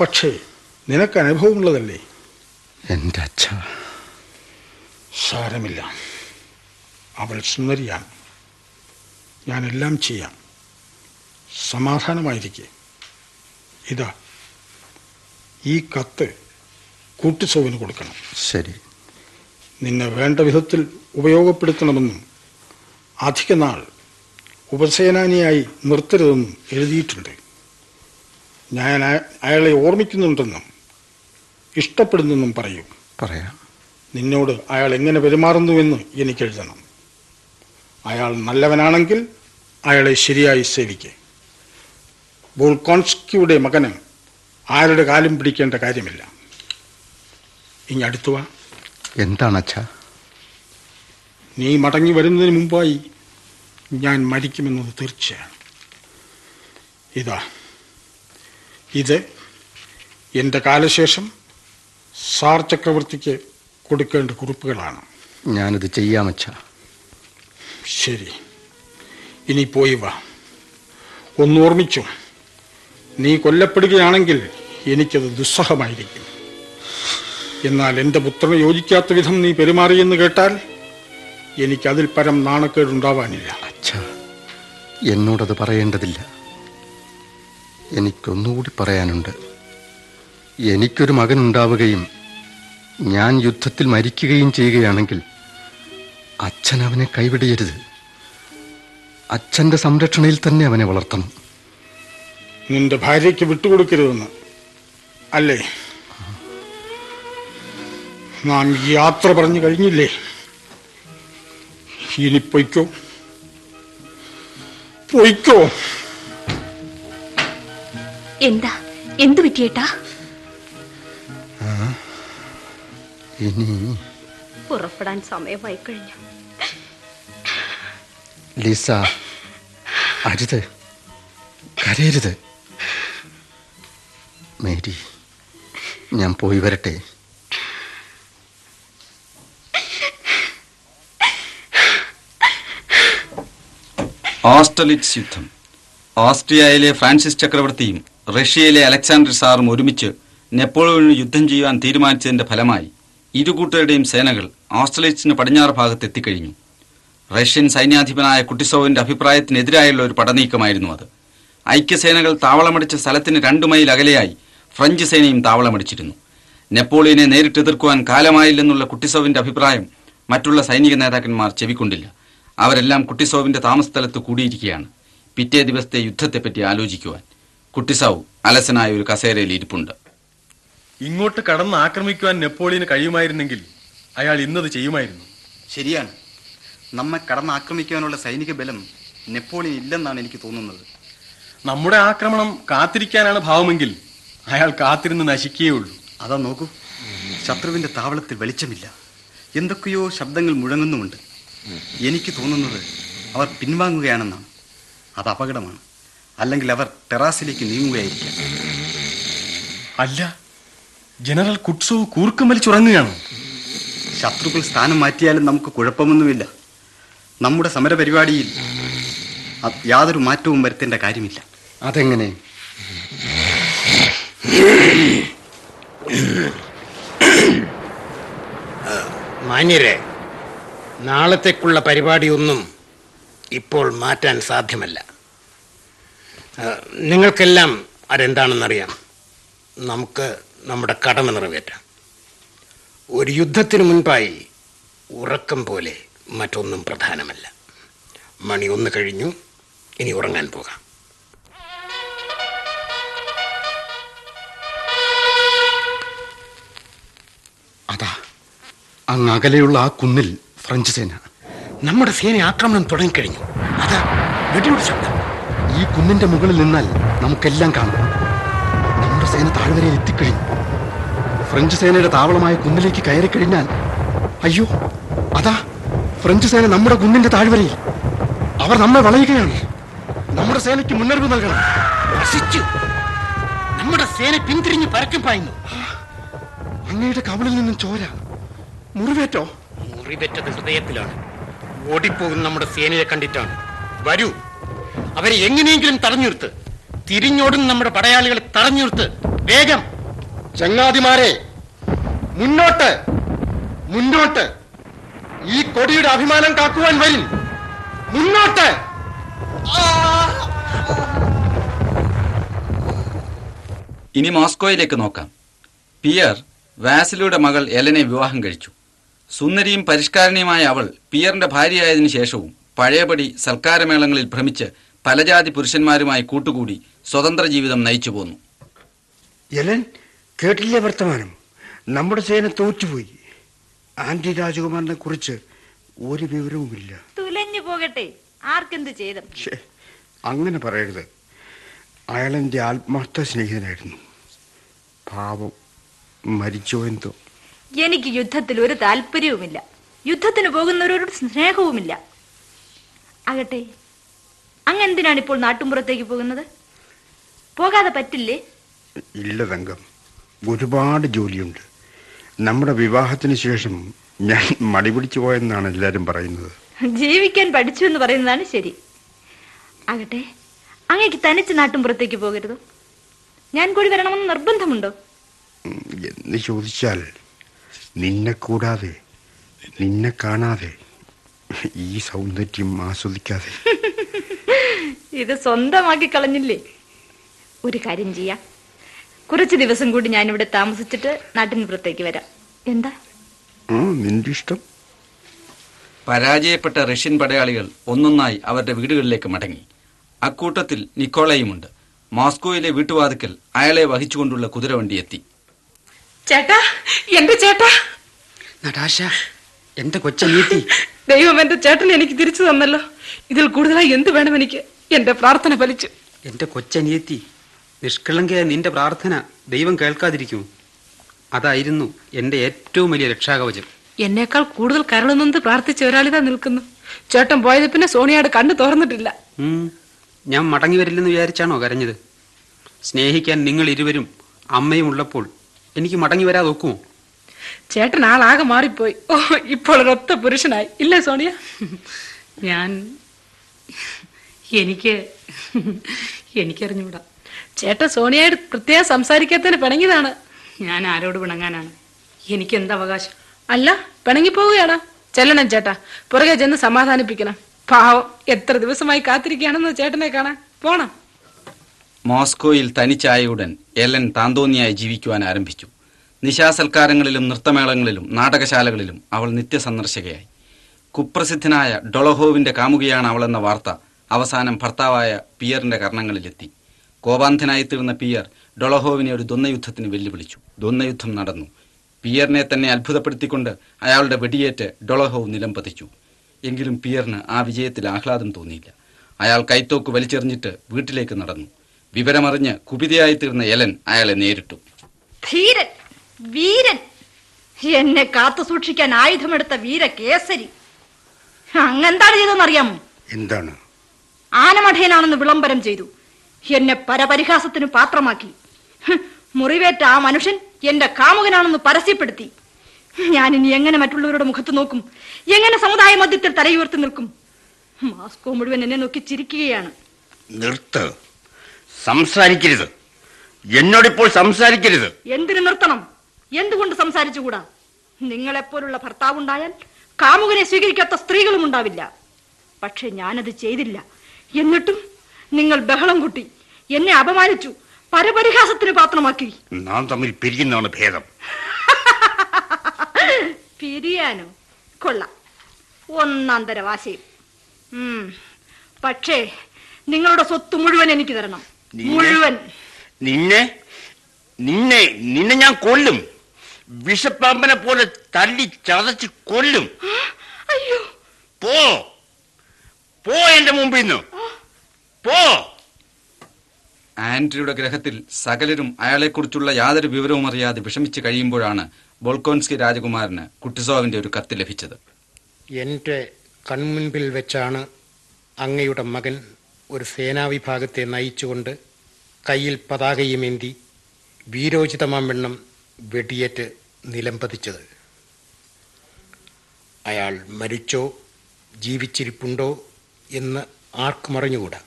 പക്ഷേ നിനക്ക് അനുഭവമുള്ളതല്ലേ എന്റെ അച്ഛ. സാരമില്ല. അവൾ സുന്ദരിയാണ്. ഞാനെല്ലാം ചെയ്യാം. സമാധാനമായിരിക്കെ. ഇതാ ഈ കത്ത് കൂട്ടിസോവിന് കൊടുക്കണം. ശരി. നിന്നെ വേണ്ട വിധത്തിൽ ഉപയോഗപ്പെടുത്തണമെന്നും അധിക നാൾ ഉപസേനാനിയായി നിർത്തരുതെന്നും എഴുതിയിട്ടുണ്ട്. ഞാൻ അയാളെ ഓർമ്മിക്കുന്നുണ്ടെന്നും ഇഷ്ടപ്പെടുന്നെന്നും പറയൂ. പറയാം. നിന്നോട് അയാൾ എങ്ങനെ പെരുമാറുന്നുവെന്ന് എനിക്ക് എഴുതണം. അയാൾ നല്ലവനാണെങ്കിൽ അയാളെ ശരിയായി സേവിക്കെ. ബോൾകോൺസ്കിയുടെ മകന് ആരുടെ കാലും പിടിക്കേണ്ട കാര്യമില്ല. ഇനി അടുത്തുവാ എന്താണ് അച്ഛാ നീ മടങ്ങി വരുന്നതിന് മുമ്പായി ഞാൻ മരിക്കുമെന്നത് തീർച്ചയാണ്. ഇതാ. ഇത് എന്റെ കാലശേഷം സാർ ചക്രവർത്തിക്ക് കൊടുക്കേണ്ട കുറിപ്പുകളാണ്. ഞാനിത് ചെയ്യാം അച്ഛാ. ശരി. ഇനി പോയി വാ. ഒന്ന് ഓർമ്മിച്ചു നീ കൊല്ലപ്പെടുകയാണെങ്കിൽ എനിക്കത് ദുസ്സഹമായിരിക്കും. എന്നാൽ എന്റെ പുത്രന് യോജിക്കാത്ത വിധം നീ പെരുമാറിയെന്ന് കേട്ടാൽ എനിക്കതിൽ പരം നാണക്കേടുണ്ടാവാനില്ല. എന്നോടത് പറയേണ്ടതില്ല. എനിക്കൊന്നുകൂടി പറയാനുണ്ട്. എനിക്കൊരു മകനുണ്ടാവുകയും ഞാൻ യുദ്ധത്തിൽ മരിക്കുകയും ചെയ്യുകയാണെങ്കിൽ അച്ഛൻ അവനെ കൈവിടിയരുത് അച്ഛന്റെ സംരക്ഷണയിൽ തന്നെ അവനെ വളർത്തണം. നിന്റെ ഭാര്യയ്ക്ക് വിട്ടുകൊടുക്കരുതെന്ന്. അല്ലേ? നാം യാത്ര പറഞ്ഞു കഴിഞ്ഞില്ലേ? ഇനി പൊയ്ക്കോ പൊയ്ക്കോ. എന്താ? എന്തു പറ്റിയേട്ടാ ഇനി പുറപ്പെടാൻ സമയമായി കഴിഞ്ഞു. ലിസ അരുത്. കരയരുത്. മേരി ഞാൻ പോയി വരട്ടെ. ഓസ്റ്റലിറ്റ്സ് യുദ്ധം. ഓസ്ട്രിയയിലെ ഫ്രാൻസിസ് ചക്രവർത്തിയും റഷ്യയിലെ അലക്സാണ്ടർ സാറും ഒരുമിച്ച് നെപ്പോളിയന് യുദ്ധം ചെയ്യാൻ തീരുമാനിച്ചതിന്റെ ഫലമായി ഇരുകൂട്ടരുടെയും സേനകൾ ഓസ്ട്രലിറ്റ്സിന് പടിഞ്ഞാറ് ഭാഗത്ത് എത്തിക്കഴിഞ്ഞു. റഷ്യൻ സൈന്യാധിപനായ കുട്ടിസോവിന്റെ അഭിപ്രായത്തിനെതിരായുള്ള ഒരു പടനീക്കമായിരുന്നു അത്. ഐക്യസേനകൾ താവളമടിച്ച സ്ഥലത്തിന് രണ്ടു മൈൽ അകലെയായി ഫ്രഞ്ച് സേനയും താവളമടിച്ചിരുന്നു. നെപ്പോളിയനെ നേരിട്ട് എതിർക്കുവാൻ കാലമായില്ലെന്നുള്ള കുട്ടിസോവിന്റെ അഭിപ്രായം മറ്റുള്ള സൈനിക നേതാക്കന്മാർ ചെവിക്കൊണ്ടില്ല. അവരെല്ലാം കുട്ടിസോവിന്റെ താമസസ്ഥലത്ത് കൂടിയിരിക്കുകയാണ്. പിറ്റേ ദിവസത്തെ യുദ്ധത്തെപ്പറ്റി ആലോചിക്കുവാൻ കുട്ടിസാവു അലസനായ ഒരു കസേരയിൽ ഇരിപ്പുണ്ട്. ഇങ്ങോട്ട് കടന്ന് ആക്രമിക്കുവാൻ നെപ്പോളിയന് കഴിയുമായിരുന്നെങ്കിൽ അയാൾ ഇന്നത് ചെയ്യുമായിരുന്നു. ശരിയാണ്. നമ്മെ കടന്ന് ആക്രമിക്കുവാനുള്ള സൈനിക ബലം നെപ്പോളിയൻ ഇല്ലെന്നാണ് എനിക്ക് തോന്നുന്നത്. നമ്മുടെ ആക്രമണം കാത്തിരിക്കാനാണ് ഭാവമെങ്കിൽ അയാൾ കാത്തിരുന്ന് നശിക്കുകയുള്ളൂ അതാ നോക്കൂ. ശത്രുവിന്റെ താവളത്തിൽ വെളിച്ചമില്ല. എന്തൊക്കെയോ ശബ്ദങ്ങൾ മുഴങ്ങുന്നുമുണ്ട്. എനിക്ക് തോന്നുന്നത് അവർ പിൻവാങ്ങുകയാണെന്നാണ്. അത് അപകടമാണ്. അല്ലെങ്കിൽ അവർ ടെറാസിലേക്ക് നീങ്ങുകയായിരിക്കാം. അല്ല ജനറൽ കുട്സോ കൂർക്കം വലിച്ചുറങ്ങുകയാണോ ശത്രുക്കൾ സ്ഥാനം മാറ്റിയാലും നമുക്ക് കുഴപ്പമൊന്നുമില്ല. നമ്മുടെ സമരപരിപാടിയിൽ യാതൊരു മാറ്റവും വരുത്തേണ്ട കാര്യമില്ല. അതെങ്ങനെ? മാന്യരെ നാളത്തേക്കുള്ള പരിപാടിയൊന്നും ഇപ്പോൾ മാറ്റാൻ സാധ്യമല്ല. നിങ്ങൾക്കെല്ലാം അതെന്താണെന്നറിയാം? നമുക്ക് നമ്മുടെ കടമ നിറവേറ്റാം. ഒരു യുദ്ധത്തിന് മുൻപായി ഉറക്കം പോലെ മറ്റൊന്നും പ്രധാനമല്ല. മണി ഒന്ന് കഴിഞ്ഞു ഇനി ഉറങ്ങാൻ പോകാം. അതാ അങ്ങകലെയുള്ള ആ കുന്നിൽ ഫ്രഞ്ച് സേന. നമ്മുടെ സേന ആക്രമണം തുടങ്ങിക്കഴിഞ്ഞു. അതാ വെടിയുടെ ശബ്ദം. ഈ കുന്നിന്റെ മുകളിൽ നിന്നാൽ നമുക്കെല്ലാം കാണാം. നമ്മുടെ സേന താഴ്വരയിൽ എത്തിക്കഴിഞ്ഞു. ഫ്രഞ്ച് സേനയുടെ താവളമായ കുന്നിലേക്ക് കയറി കഴിഞ്ഞാൽ അയ്യോ അതാ ഫ്രഞ്ച് സേന നമ്മുടെ കുന്നിന്റെ താഴ്വരയിൽ. അവർ നമ്മെ വളയുകയാണ്. നമ്മുടെ സേനയ്ക്ക് മുന്നറിവ് നൽകണം. നശിച്ചു. നമ്മുടെ സേന പിന്തിരിഞ്ഞ് പരക്കം പായുന്നു. അങ്ങയുടെ കവളിൽ നിന്നും ചോര. മുറിവേറ്റോ? മുറിവെറ്റത് ഹൃദയത്തിലാണ്. ഓടിപ്പോകുന്ന നമ്മുടെ സേനയെ കണ്ടിട്ടാണ്. വരൂ. അവരെ എങ്ങനെയെങ്കിലും തടഞ്ഞു നിർത്ത് തിരിഞ്ഞോടുന്ന നമ്മുടെ പടയാളികളെ തടഞ്ഞു നിർത്ത് വേഗം. ചങ്ങാതിമാരെ മുന്നോട്ട് മുന്നോട്ട്. ഈ കൊടിയുടെ അഭിമാനം കാക്കുവാൻ വരും മുന്നോട്ട്. ഇനി മോസ്കോയിലേക്ക് നോക്കാം. പിയർ വാസിലിയുടെ മകൾ എലനെ വിവാഹം കഴിച്ചു. സുന്ദരിയും പരിഷ്കാരണിയുമായ അവൾ പിയറിന്റെ ഭാര്യയായതിനു ശേഷവും പഴയപടി സൽക്കാരമേളങ്ങളിൽ ഭ്രമിച്ച് പലജാതി പുരുഷന്മാരുമായി കൂട്ടുകൂടി സ്വതന്ത്ര ജീവിതം നയിച്ചു പോന്നു. എലൻ കേട്ടില്ലേ വർത്തമാനം? നമ്മുടെ സേന തോറ്റുപോയി. ആന്റി രാജകുമാരനെ കുറിച്ച് ഒരു വിവരവുമില്ല. തുലഞ്ഞു പോകട്ടെ. ആർക്കെന്ത് ചെയ്ത അങ്ങനെ പറയരുത്. അയാൾ എന്റെ ആത്മാർത്ഥ സ്നേഹിതനായിരുന്നു. പാവം മരിച്ചോ എന്തോ. എനിക്ക് യുദ്ധത്തിൽ ഒരു താല്പര്യവുമില്ല. യുദ്ധത്തിന് പോകുന്നവരോട് സ്നേഹവുമില്ല. ആകട്ടെ അങ്ങെന്തിനാണ് ഇപ്പോൾ നാട്ടുമ്പുറത്തേക്ക് പോകുന്നത്? പോകാതെ പറ്റില്ലേ? ഇല്ല തങ്കം. ഒരുപാട് ജോലിയുണ്ട്. നമ്മുടെ വിവാഹത്തിന് ശേഷം ഞാൻ മടി പിടിച്ചു പോയെന്നാണ് എല്ലാരും പറയുന്നത്. ജീവിക്കാൻ പഠിച്ചു എന്ന് പറയുന്നതാണ് ശരി. ആകട്ടെ അങ്ങേക്ക് തനിച്ച് നാട്ടുമ്പുറത്തേക്ക് പോകരുത്? ഞാൻ കൂടി വരണമെന്ന് നിർബന്ധമുണ്ടോ? എന്ന് ചോദിച്ചാൽ നിന്നെ കൂടാതെ നിന്നെ കാണാതെ ഈ സൗന്ദര്യം ആസ്വദിക്കാതെ. ഇത് സ്വന്തമാക്കി കളഞ്ഞില്ലേ? ഒരു കാര്യം ചെയ്യാം. കുറച്ച് ദിവസം കൂടി ഞാൻ ഇവിടെ താമസിച്ചിട്ട് നാട്ടിൻപുറത്തേക്ക് വരാം. എന്താ? ആ നിന്റെ ഇഷ്ടം പരാജയപ്പെട്ട റഷ്യൻ പടയാളികൾ ഒന്നൊന്നായി അവരുടെ വീടുകളിലേക്ക് മടങ്ങി. അക്കൂട്ടത്തിൽ നിക്കോളയുമുണ്ട്. മോസ്കോയിലെ വീട്ടുവാതുക്കൽ അയാളെ വഹിച്ചുകൊണ്ടുള്ള കുതിരവണ്ടി എത്തി ചേട്ടാ എന്റെ ചേട്ടാ. നടാശ എന്റെ കൊച്ചനീത്തി ദൈവം എന്റെ ചേട്ടനെ എനിക്ക് തിരിച്ചു തന്നല്ലോ. ഇതിൽ കൂടുതലായി എന്ത് വേണം എനിക്ക്? എന്റെ പ്രാർത്ഥന ഫലിച്ചു. എന്റെ കൊച്ചനിയത്തി നിഷ്കളങ്കയായ നിന്റെ പ്രാർത്ഥന ദൈവം കേൾക്കാതിരിക്കുമോ അതായിരുന്നു എന്റെ ഏറ്റവും വലിയ രക്ഷാകവചം. എന്നേക്കാൾ കൂടുതൽ കരളുന്നത് പ്രാർത്ഥിച്ച ഒരാളിതാ നിൽക്കുന്നു. ചേട്ടൻ പോയത് പിന്നെ സോണിയാട് കണ്ണു തുറന്നിട്ടില്ല. ഞാൻ മടങ്ങി വരില്ലെന്ന് വിചാരിച്ചാണോ കരഞ്ഞത്? സ്നേഹിക്കാൻ നിങ്ങൾ ഇരുവരും അമ്മയും ഉള്ളപ്പോൾ എനിക്ക് മടങ്ങി വരാതെ ഒക്കുമോ ചേട്ടൻ ആളാകെ മാറിപ്പോയി. ഓ ഇപ്പോൾ ഒരൊത്ത പുരുഷനായി. ഇല്ലേ സോണിയ? ഞാൻ എനിക്ക് എനിക്കറിഞ്ഞൂടാ. ചേട്ടൻ സോണിയായിട്ട് പ്രത്യേകം സംസാരിക്കാത്തതിന് പിണങ്ങിയതാണ്. ഞാൻ ആരോട് പിണങ്ങാനാണ്? എനിക്ക് എന്താ അവകാശം? അല്ല പിണങ്ങി പോവുകയാടാ ചെല്ലണം ചേട്ടാ. പുറകെ ചെന്ന് സമാധാനിപ്പിക്കണം. പാവം എത്ര ദിവസമായി കാത്തിരിക്കുകയാണെന്ന് ചേട്ടനെ കാണാൻ പോണം. മോസ്കോയിൽ തനിച്ചായ ഉടൻ എലൻ താന്തോന്നിയായി ജീവിക്കുവാൻ ആരംഭിച്ചു. നിശാസൽക്കാരങ്ങളിലും നൃത്തമേളങ്ങളിലും നാടകശാലകളിലും അവൾ നിത്യസന്ദർശകയായി. കുപ്രസിദ്ധനായ ഡൊളഹോവിന്റെ കാമുകയാണ് അവളെന്ന വാർത്ത അവസാനം ഭർത്താവായ പിയറിന്റെ കർണങ്ങളിലെത്തി. കോപാന്ധനായി തീർന്ന പിയർ ഡൊളഹോവിനെ ഒരു ദ്വന്ദ്യുദ്ധത്തിന് വെല്ലുവിളിച്ചു. ദ്വന്ദ്യുദ്ധം നടന്നു. പിയറിനെ തന്നെ അത്ഭുതപ്പെടുത്തിക്കൊണ്ട് അയാളുടെ വെടിയേറ്റ് ഡൊളഹോവ് നിലംപതിച്ചു. എങ്കിലും പിയറിന് ആ വിജയത്തിൽ ആഹ്ലാദം തോന്നിയില്ല. അയാൾ കൈത്തോക്ക് വലിച്ചെറിഞ്ഞിട്ട് വീട്ടിലേക്ക് നടന്നു. വിവരമറിഞ്ഞ് കുപിതയായി തീർന്ന എലൻ അയാളെ നേരിട്ടു. ധീരൻ വീരൻ. എന്നെ കാത്തു സൂക്ഷിക്കാൻ ആയുധമെടുത്ത വീര കേസരി അങ്ങെന്താണ് ചെയ്തതെന്ന് അറിയാമോ എന്താണ്? ആനമഠയനാണെന്ന് വിളംബരം ചെയ്തു. എന്നെ പരപരിഹാസത്തിന് പാത്രമാക്കി. മുറിവേറ്റ ആ മനുഷ്യൻ എന്റെ കാമുകനാണെന്ന് പരസ്യപ്പെടുത്തി. ഞാൻ ഇനി എങ്ങനെ മറ്റുള്ളവരുടെ മുഖത്ത് നോക്കും? എങ്ങനെ സമുദായ മധ്യത്തിൽ തലയുയർത്തി നിൽക്കും? മാസ്കോ മുഴുവൻ എന്നെ നോക്കി ചിരിക്കുകയാണ്. നിർത്ത്. സംസാരിക്കരുത്. എന്നോടിപ്പോൾ സംസാരിക്കരുത്. എന്തിനു നിർത്തണം? എന്തുകൊണ്ട് സംസാരിച്ചുകൂടാ? നിങ്ങളെപ്പോലുള്ള ഭർത്താവുണ്ടായാൽ കാമുകനെ സ്വീകരിക്കാത്ത സ്ത്രീകളും ഉണ്ടാവില്ല. പക്ഷെ ഞാനത് ചെയ്തില്ല. എന്നിട്ടും നിങ്ങൾ ബഹളം കൂട്ടി എന്നെ അപമാനിച്ചു പരപരിഹാസത്തിന് പാത്രമാക്കി. നാം തമ്മിൽ പിരിയുന്നതാണ് ഭേദം. [LAUGHS] പിരിയാനോ? കൊള്ള. ഒന്നാം തര വാശയും പക്ഷേ നിങ്ങളുടെ സ്വത്ത് മുഴുവൻ എനിക്ക് തരണം? മുഴുവൻ. നിന്നെ നിന്നെ നിന്നെ ഞാൻ കൊല്ലും. വിഷപ്പാമ്പനെ പോലെ തല്ലി ചതച്ച് കൊല്ലും. അയ്യോ. പോ. പോ എന്റെ മുമ്പിൽ നിന്ന്. പോ. ആൻഡ്രിയുടെ ഗ്രഹത്തിൽ സകലരും അയാളെക്കുറിച്ചുള്ള യാതൊരു വിവരവും അറിയാതെ വിഷമിച്ച് കഴിയുമ്പോഴാണ് ബോൾക്കോൺസ്കി രാജകുമാരന് കുട്ടിസോവിന്റെ ഒരു കത്ത് ലഭിച്ചത്. എന്റെ കൺമുൻപിൽ വെച്ചാണ് അങ്ങയുടെ മകൻ ഒരു സേനാവിഭാഗത്തെ നയിച്ചുകൊണ്ട് കയ്യിൽ പതാകയുമേന്തി വീരോചിതമാംവണ്ണം വെടിയേറ്റ് നിലംപതിച്ചത്. അയാൾ മരിച്ചോ ജീവിച്ചിരിപ്പുണ്ടോ എന്ന് ആർക്കും അറിഞ്ഞുകൂടാ.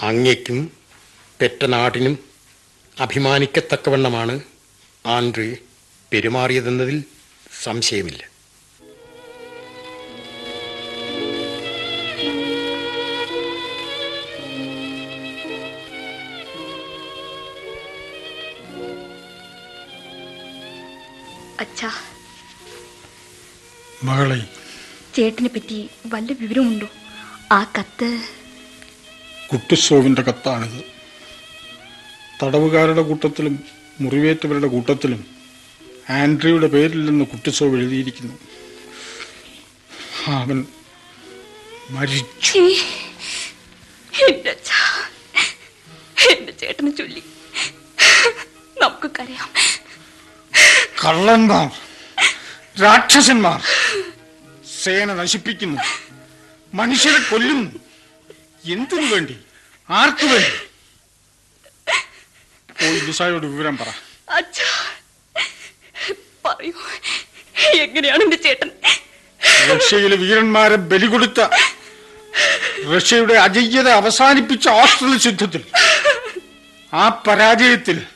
അങ്ങയ്ക്കും പെറ്റ നാടിനും അഭിമാനിക്കത്തക്കവണ്ണമാണ് ആൻഡ്രി പെരുമാറിയതെന്നതിൽ സംശയമില്ല. അച്ഛാ. മകളെ. ചേട്ടനെ പറ്റി വല്ല വിവരമുണ്ടോ? ആ കത്ത്. കുട്ടിസോവിന്റെ കത്താണിത്. തടവുകാരുടെ കൂട്ടത്തിലും മുറിവേറ്റവരുടെ കൂട്ടത്തിലും ആൻഡ്രിയുടെ പേരിൽ നിന്ന് കുട്ടിസോവ് എഴുതിയിരിക്കുന്നു. അവൻ മരിച്ചു. കള്ളന്മാർ രാക്ഷസന്മാർ. സേന നശിപ്പിക്കുന്നു മനുഷ്യരെ കൊല്ലുന്നു. എന്തിനു വേണ്ടി? ആർക്കു വേണ്ടി? പോയി ദുസായോട് വിവരം പറ. പറയൂ. എങ്ങനെയാണ് എന്റെ ചേട്ടൻ? റഷ്യയിലെ വീരന്മാരെ ബലി കൊടുത്ത റഷ്യയുടെ അജയ്യത അവസാനിപ്പിച്ച ഓസ്ട്രേലിയ യുദ്ധത്തിൽ ആ പരാജയത്തിൽ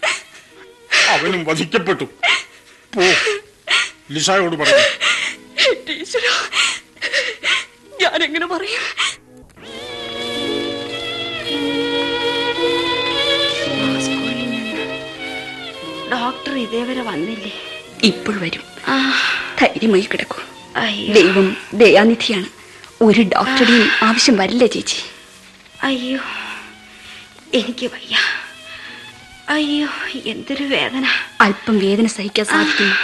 അവനും വധിക്കപ്പെട്ടു. പോ. ലിസായോട് പറഞ്ഞു ഞാൻ എങ്ങനെ പറയും? ഡോക്ടർ ഇതേവരെ വന്നില്ലേ? ഇപ്പോൾ വരും. ധൈര്യമായി കിടക്കൂ. ദൈവം ദയാനിധിയാണ്. ഒരു ഡോക്ടറുടെയും ആവശ്യം വരില്ല ചേച്ചി. അയ്യോ. എനിക്ക് വയ്യ. അയ്യോ എന്തൊരു വേദന. അല്പം വേദന സഹിക്കാൻ സാധിക്കുന്നു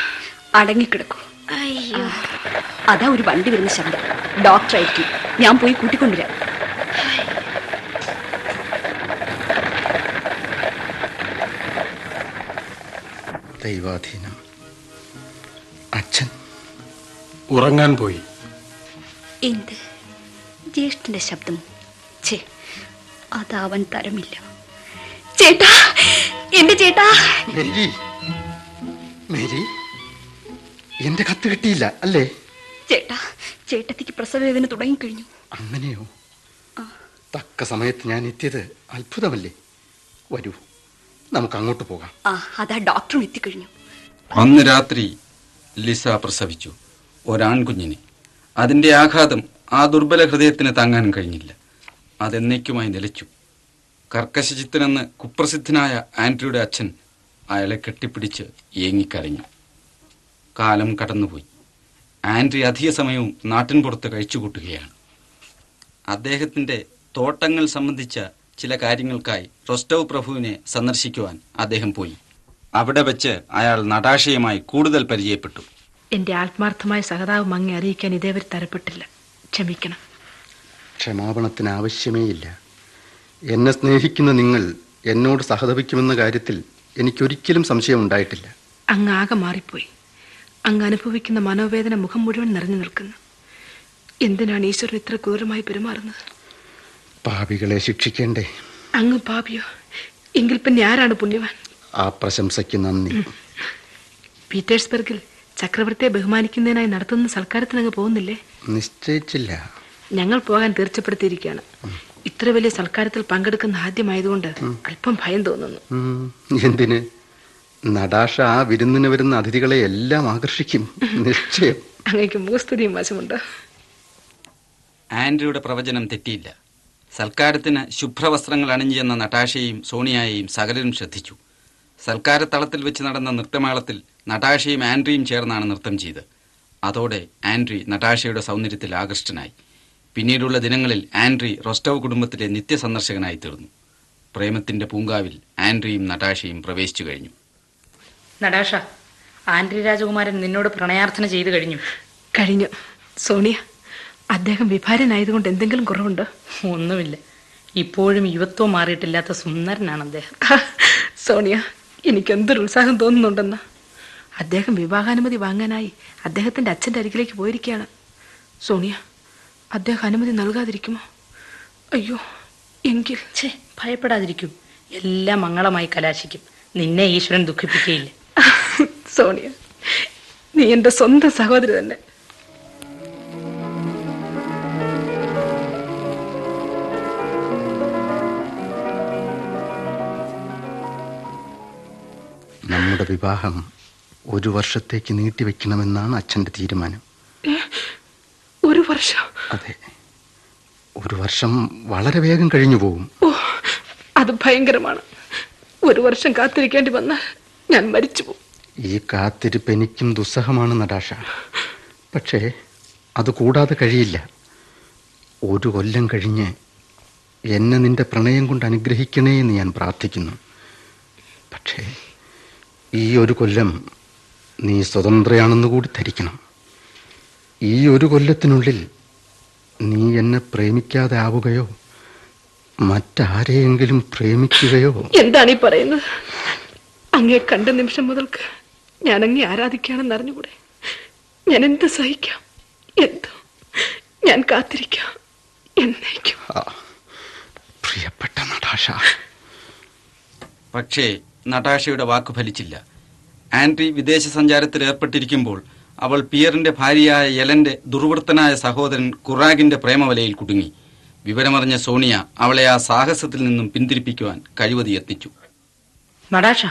അടങ്ങിക്കിടക്കൂ. അയ്യോ. അതാ ഒരു വണ്ടി വരുന്ന ശബ്ദം. ഡോക്ടർ ആയിരിക്കും. ഞാൻ പോയി കൂട്ടിക്കൊണ്ടുവരാം. ദൈവാധീനം. അച്ഛൻ. ഉറങ്ങാൻ പോയി. എന്ത്? ജ്യേഷ്ഠന്റെ ശബ്ദം. ഛേ അതാവൻ തരമില്ല. ചേട്ടാ എന്റെ ചേട്ടാ. മേരി മേരി എന്റെ കത്ത് കിട്ടിയില്ല അല്ലേ? ചേട്ടാ ചേട്ടത്തിക്ക് പ്രസവവേദന തുടങ്ങി കഴിഞ്ഞു അങ്ങനെയോ തക്ക സമയത്ത് ഞാൻ എത്തിയത് അത്ഭുതമല്ലേ? വരൂ നമുക്ക് അങ്ങോട്ട് പോകാം. ആ അതാ ഡോക്ടറും എത്തിക്കഴിഞ്ഞു. അന്ന് രാത്രി ലിസ പ്രസവിച്ചു ഒരാൺകുഞ്ഞിനെ. അതിന്റെ ആഘാതം ആ ദുർബല ഹൃദയത്തിന് താങ്ങാൻ കഴിഞ്ഞില്ല. അതെന്നേക്കുമായി നിലച്ചു. കർക്കശചിത്തനെന്ന് കുപ്രസിദ്ധനായ ആൻഡ്രിയുടെ അച്ഛൻ അയാളെ കെട്ടിപ്പിടിച്ച് ഏങ്ങിക്കരഞ്ഞു. കാലം കടന്നുപോയി. ആൻഡ്രി അധിക സമയവും നാട്ടിൻ പുറത്ത് കഴിച്ചുകൂട്ടുകയാണ്. അദ്ദേഹത്തിന്റെ തോട്ടങ്ങൾ സംബന്ധിച്ച ചില കാര്യങ്ങൾക്കായി റൊസ്റ്റവ് പ്രഭുവിനെ സന്ദർശിക്കുവാൻ അദ്ദേഹം പോയി. അവിടെ വെച്ച് അയാൾ നടാശയുമായി കൂടുതൽ പരിചയപ്പെട്ടു. എന്റെ ആത്മാർത്ഥമായ സഹതാവ് മങ്ങി അറിയിക്കാൻ ഇതേവരെ തരപ്പെട്ടില്ല. ക്ഷമിക്കണം. ക്ഷമാപണത്തിന് ആവശ്യമേ ഇല്ല എന്നെ സ്നേഹിക്കുന്ന നിങ്ങൾ എന്നോട് സഹതപിക്കുമെന്ന കാര്യത്തിൽ എനിക്കൊരിക്കലും സംശയമുണ്ടായിട്ടില്ല. അങ്ങ് ആകെ മാറിപ്പോയി. അങ്ങ് അനുഭവിക്കുന്ന മനോവേദന മുഖം മുഴുവൻ നിറഞ്ഞു നിൽക്കുന്നു. എന്തിനാണ് ഈശ്വരൻ ഇത്ര ക്രൂരമായി പെരുമാറുന്നത്? പാപികളെ ശിക്ഷിക്കേണ്ടേ. അങ്ങ് പാപിയോ? എങ്കിൽ പിന്നെ ആരാണ് പുണ്യവാൻ? ആ പ്രശംസയ്ക്ക് നന്ദി. പീറ്റേഴ്സ്ബർഗിൽ ചക്രവർത്തിയെ ബഹുമാനിക്കുന്നതിനായി നടത്തുന്ന സൽക്കാരത്തിന് അങ്ങ് പോകുന്നില്ലേ? നിശ്ചയിച്ചില്ല. ഞങ്ങൾ പോകാൻ തീർച്ചപ്പെടുത്തിയിരിക്കുകയാണ്. ഇത്ര വലിയ സൽക്കാരത്തിൽ പങ്കെടുക്കുന്ന ആദ്യമായതുകൊണ്ട് അല്പം ഭയം തോന്നുന്നു. എന്തിന്? നടാഷ ആ വിരുന്നിന് വരുന്ന അതിഥികളെ എല്ലാം ആകർഷിക്കും. നിശ്ചയം. അങ്ങേക്ക് മൂസ്തുതിയും വശമുണ്ട്. ആൻഡ്രിയുടെ പ്രവചനം തെറ്റിയില്ല. സൽക്കാരത്തിന് ശുഭ്രവസ്ത്രങ്ങൾ അണിഞ്ഞു ചെന്ന നടാഷയെയും സോണിയായെയും സകലരും ശ്രദ്ധിച്ചു. സൽക്കാരത്തളത്തിൽ വെച്ച് നടന്ന നൃത്തമേളത്തിൽ നടാഷയും ആൻഡ്രിയും ചേർന്നാണ് നൃത്തം ചെയ്ത്. അതോടെ ആൻഡ്രി നടാഷയുടെ സൗന്ദര്യത്തിൽ ആകൃഷ്ടനായി. പിന്നീടുള്ള ദിനങ്ങളിൽ ആൻഡ്രി റൊസ്റ്റവ് കുടുംബത്തിലെ നിത്യസന്ദർശകനായി തീർന്നു പ്രേമത്തിന്റെ പൂങ്കാവിൽ ആൻഡ്രിയും നടാഷയും പ്രവേശിച്ചു കഴിഞ്ഞു. നടാഷ ആൻഡ്രി രാജകുമാരൻ നിന്നോട് പ്രണയാർത്ഥന ചെയ്തു കഴിഞ്ഞു. കഴിഞ്ഞു. സോണിയ അദ്ദേഹം വിഭാരനായതുകൊണ്ട് എന്തെങ്കിലും കുറവുണ്ടോ? ഒന്നുമില്ല. ഇപ്പോഴും യുവത്വം മാറിയിട്ടില്ലാത്ത സുന്ദരനാണ് അദ്ദേഹം. സോണിയ എനിക്ക് എന്തൊരു ഉത്സാഹം തോന്നുന്നുണ്ടെന്ന്. അദ്ദേഹം വിവാഹാനുമതി വാങ്ങാനായി അദ്ദേഹത്തിന്റെ അച്ഛന്റെ അരികിലേക്ക് പോയിരിക്കുകയാണ്. സോണിയ അദ്ദേഹം അനുമതി നൽകാതിരിക്കുമോ? അയ്യോ എങ്കിൽ. ഛേ ഭയപ്പെടാതിരിക്കും. എല്ലാം മംഗളമായി കലാശിക്കും. നിന്നെ ഈശ്വരൻ ദുഃഖിപ്പിക്കുകയില്ല. [LAUGHS] സോണിയ നീ എന്റെ സ്വന്തം സഹോദരി തന്നെ. നമ്മുടെ വിവാഹം ഒരു വർഷത്തേക്ക് നീട്ടിവെക്കണമെന്നാണ് അച്ഛന്റെ തീരുമാനം. വർഷം. അതെ. ഒരു വർഷം വളരെ വേഗം കഴിഞ്ഞു പോകും ഓ അത് ഭയങ്കരമാണ്. ഒരു വർഷം കാത്തിരിക്കേണ്ടി വന്നാൽ ഞാൻ മരിച്ചു പോകും ഈ കാത്തിരിപ്പ് എനിക്കും ദുസ്സഹമാണ് നടാഷ പക്ഷേ അത് കൂടാതെ കഴിയില്ല. ഒരു കൊല്ലം കഴിഞ്ഞ് എന്നെ നിന്റെ പ്രണയം കൊണ്ട് അനുഗ്രഹിക്കണേ എന്ന് ഞാൻ പ്രാർത്ഥിക്കുന്നു. പക്ഷേ ഈ ഒരു കൊല്ലം നീ സ്വതന്ത്രയാണെന്ന് കൂടി ധരിക്കണം. ഈ ഒരു കൊല്ലത്തിനുള്ളിൽ നീ എന്നെ പ്രേമിക്കാതെ ആവുകയോ മറ്റാരെയെങ്കിലും പ്രേമിക്കുകയോ എന്താണ് ഈ പറയുന്നത്? അങ്ങേ കണ്ട നിമിഷം മുതൽക്ക് ഞാൻ അങ്ങേ ആരാധിക്കുകയാണെന്ന് അറിഞ്ഞുകൂടെ? ഞാൻ എന്ത് സഹിക്കാം? എന്തോ? ഞാൻ കാത്തിരിക്കാം. എന്നേക്കും. പ്രിയപ്പെട്ട നടാഷ. പക്ഷേ നടാഷയുടെ വാക്ക് ഫലിച്ചില്ല. ആൻഡ്രി വിദേശ സഞ്ചാരത്തിൽ ഏർപ്പെട്ടിരിക്കുമ്പോൾ അവൾ പിയറിന്റെ ഭാര്യയായ യലന്റെ ദുർവൃത്തനായ സഹോദരൻ കുറാഗിന്റെ പ്രേമവലയിൽ കുടുങ്ങി. വിവരമറിഞ്ഞ സോണിയ അവളെ ആ സാഹസത്തിൽ നിന്നും പിന്തിരിപ്പിക്കുവാൻ കഴിവതി എത്തിച്ചു നടാഷ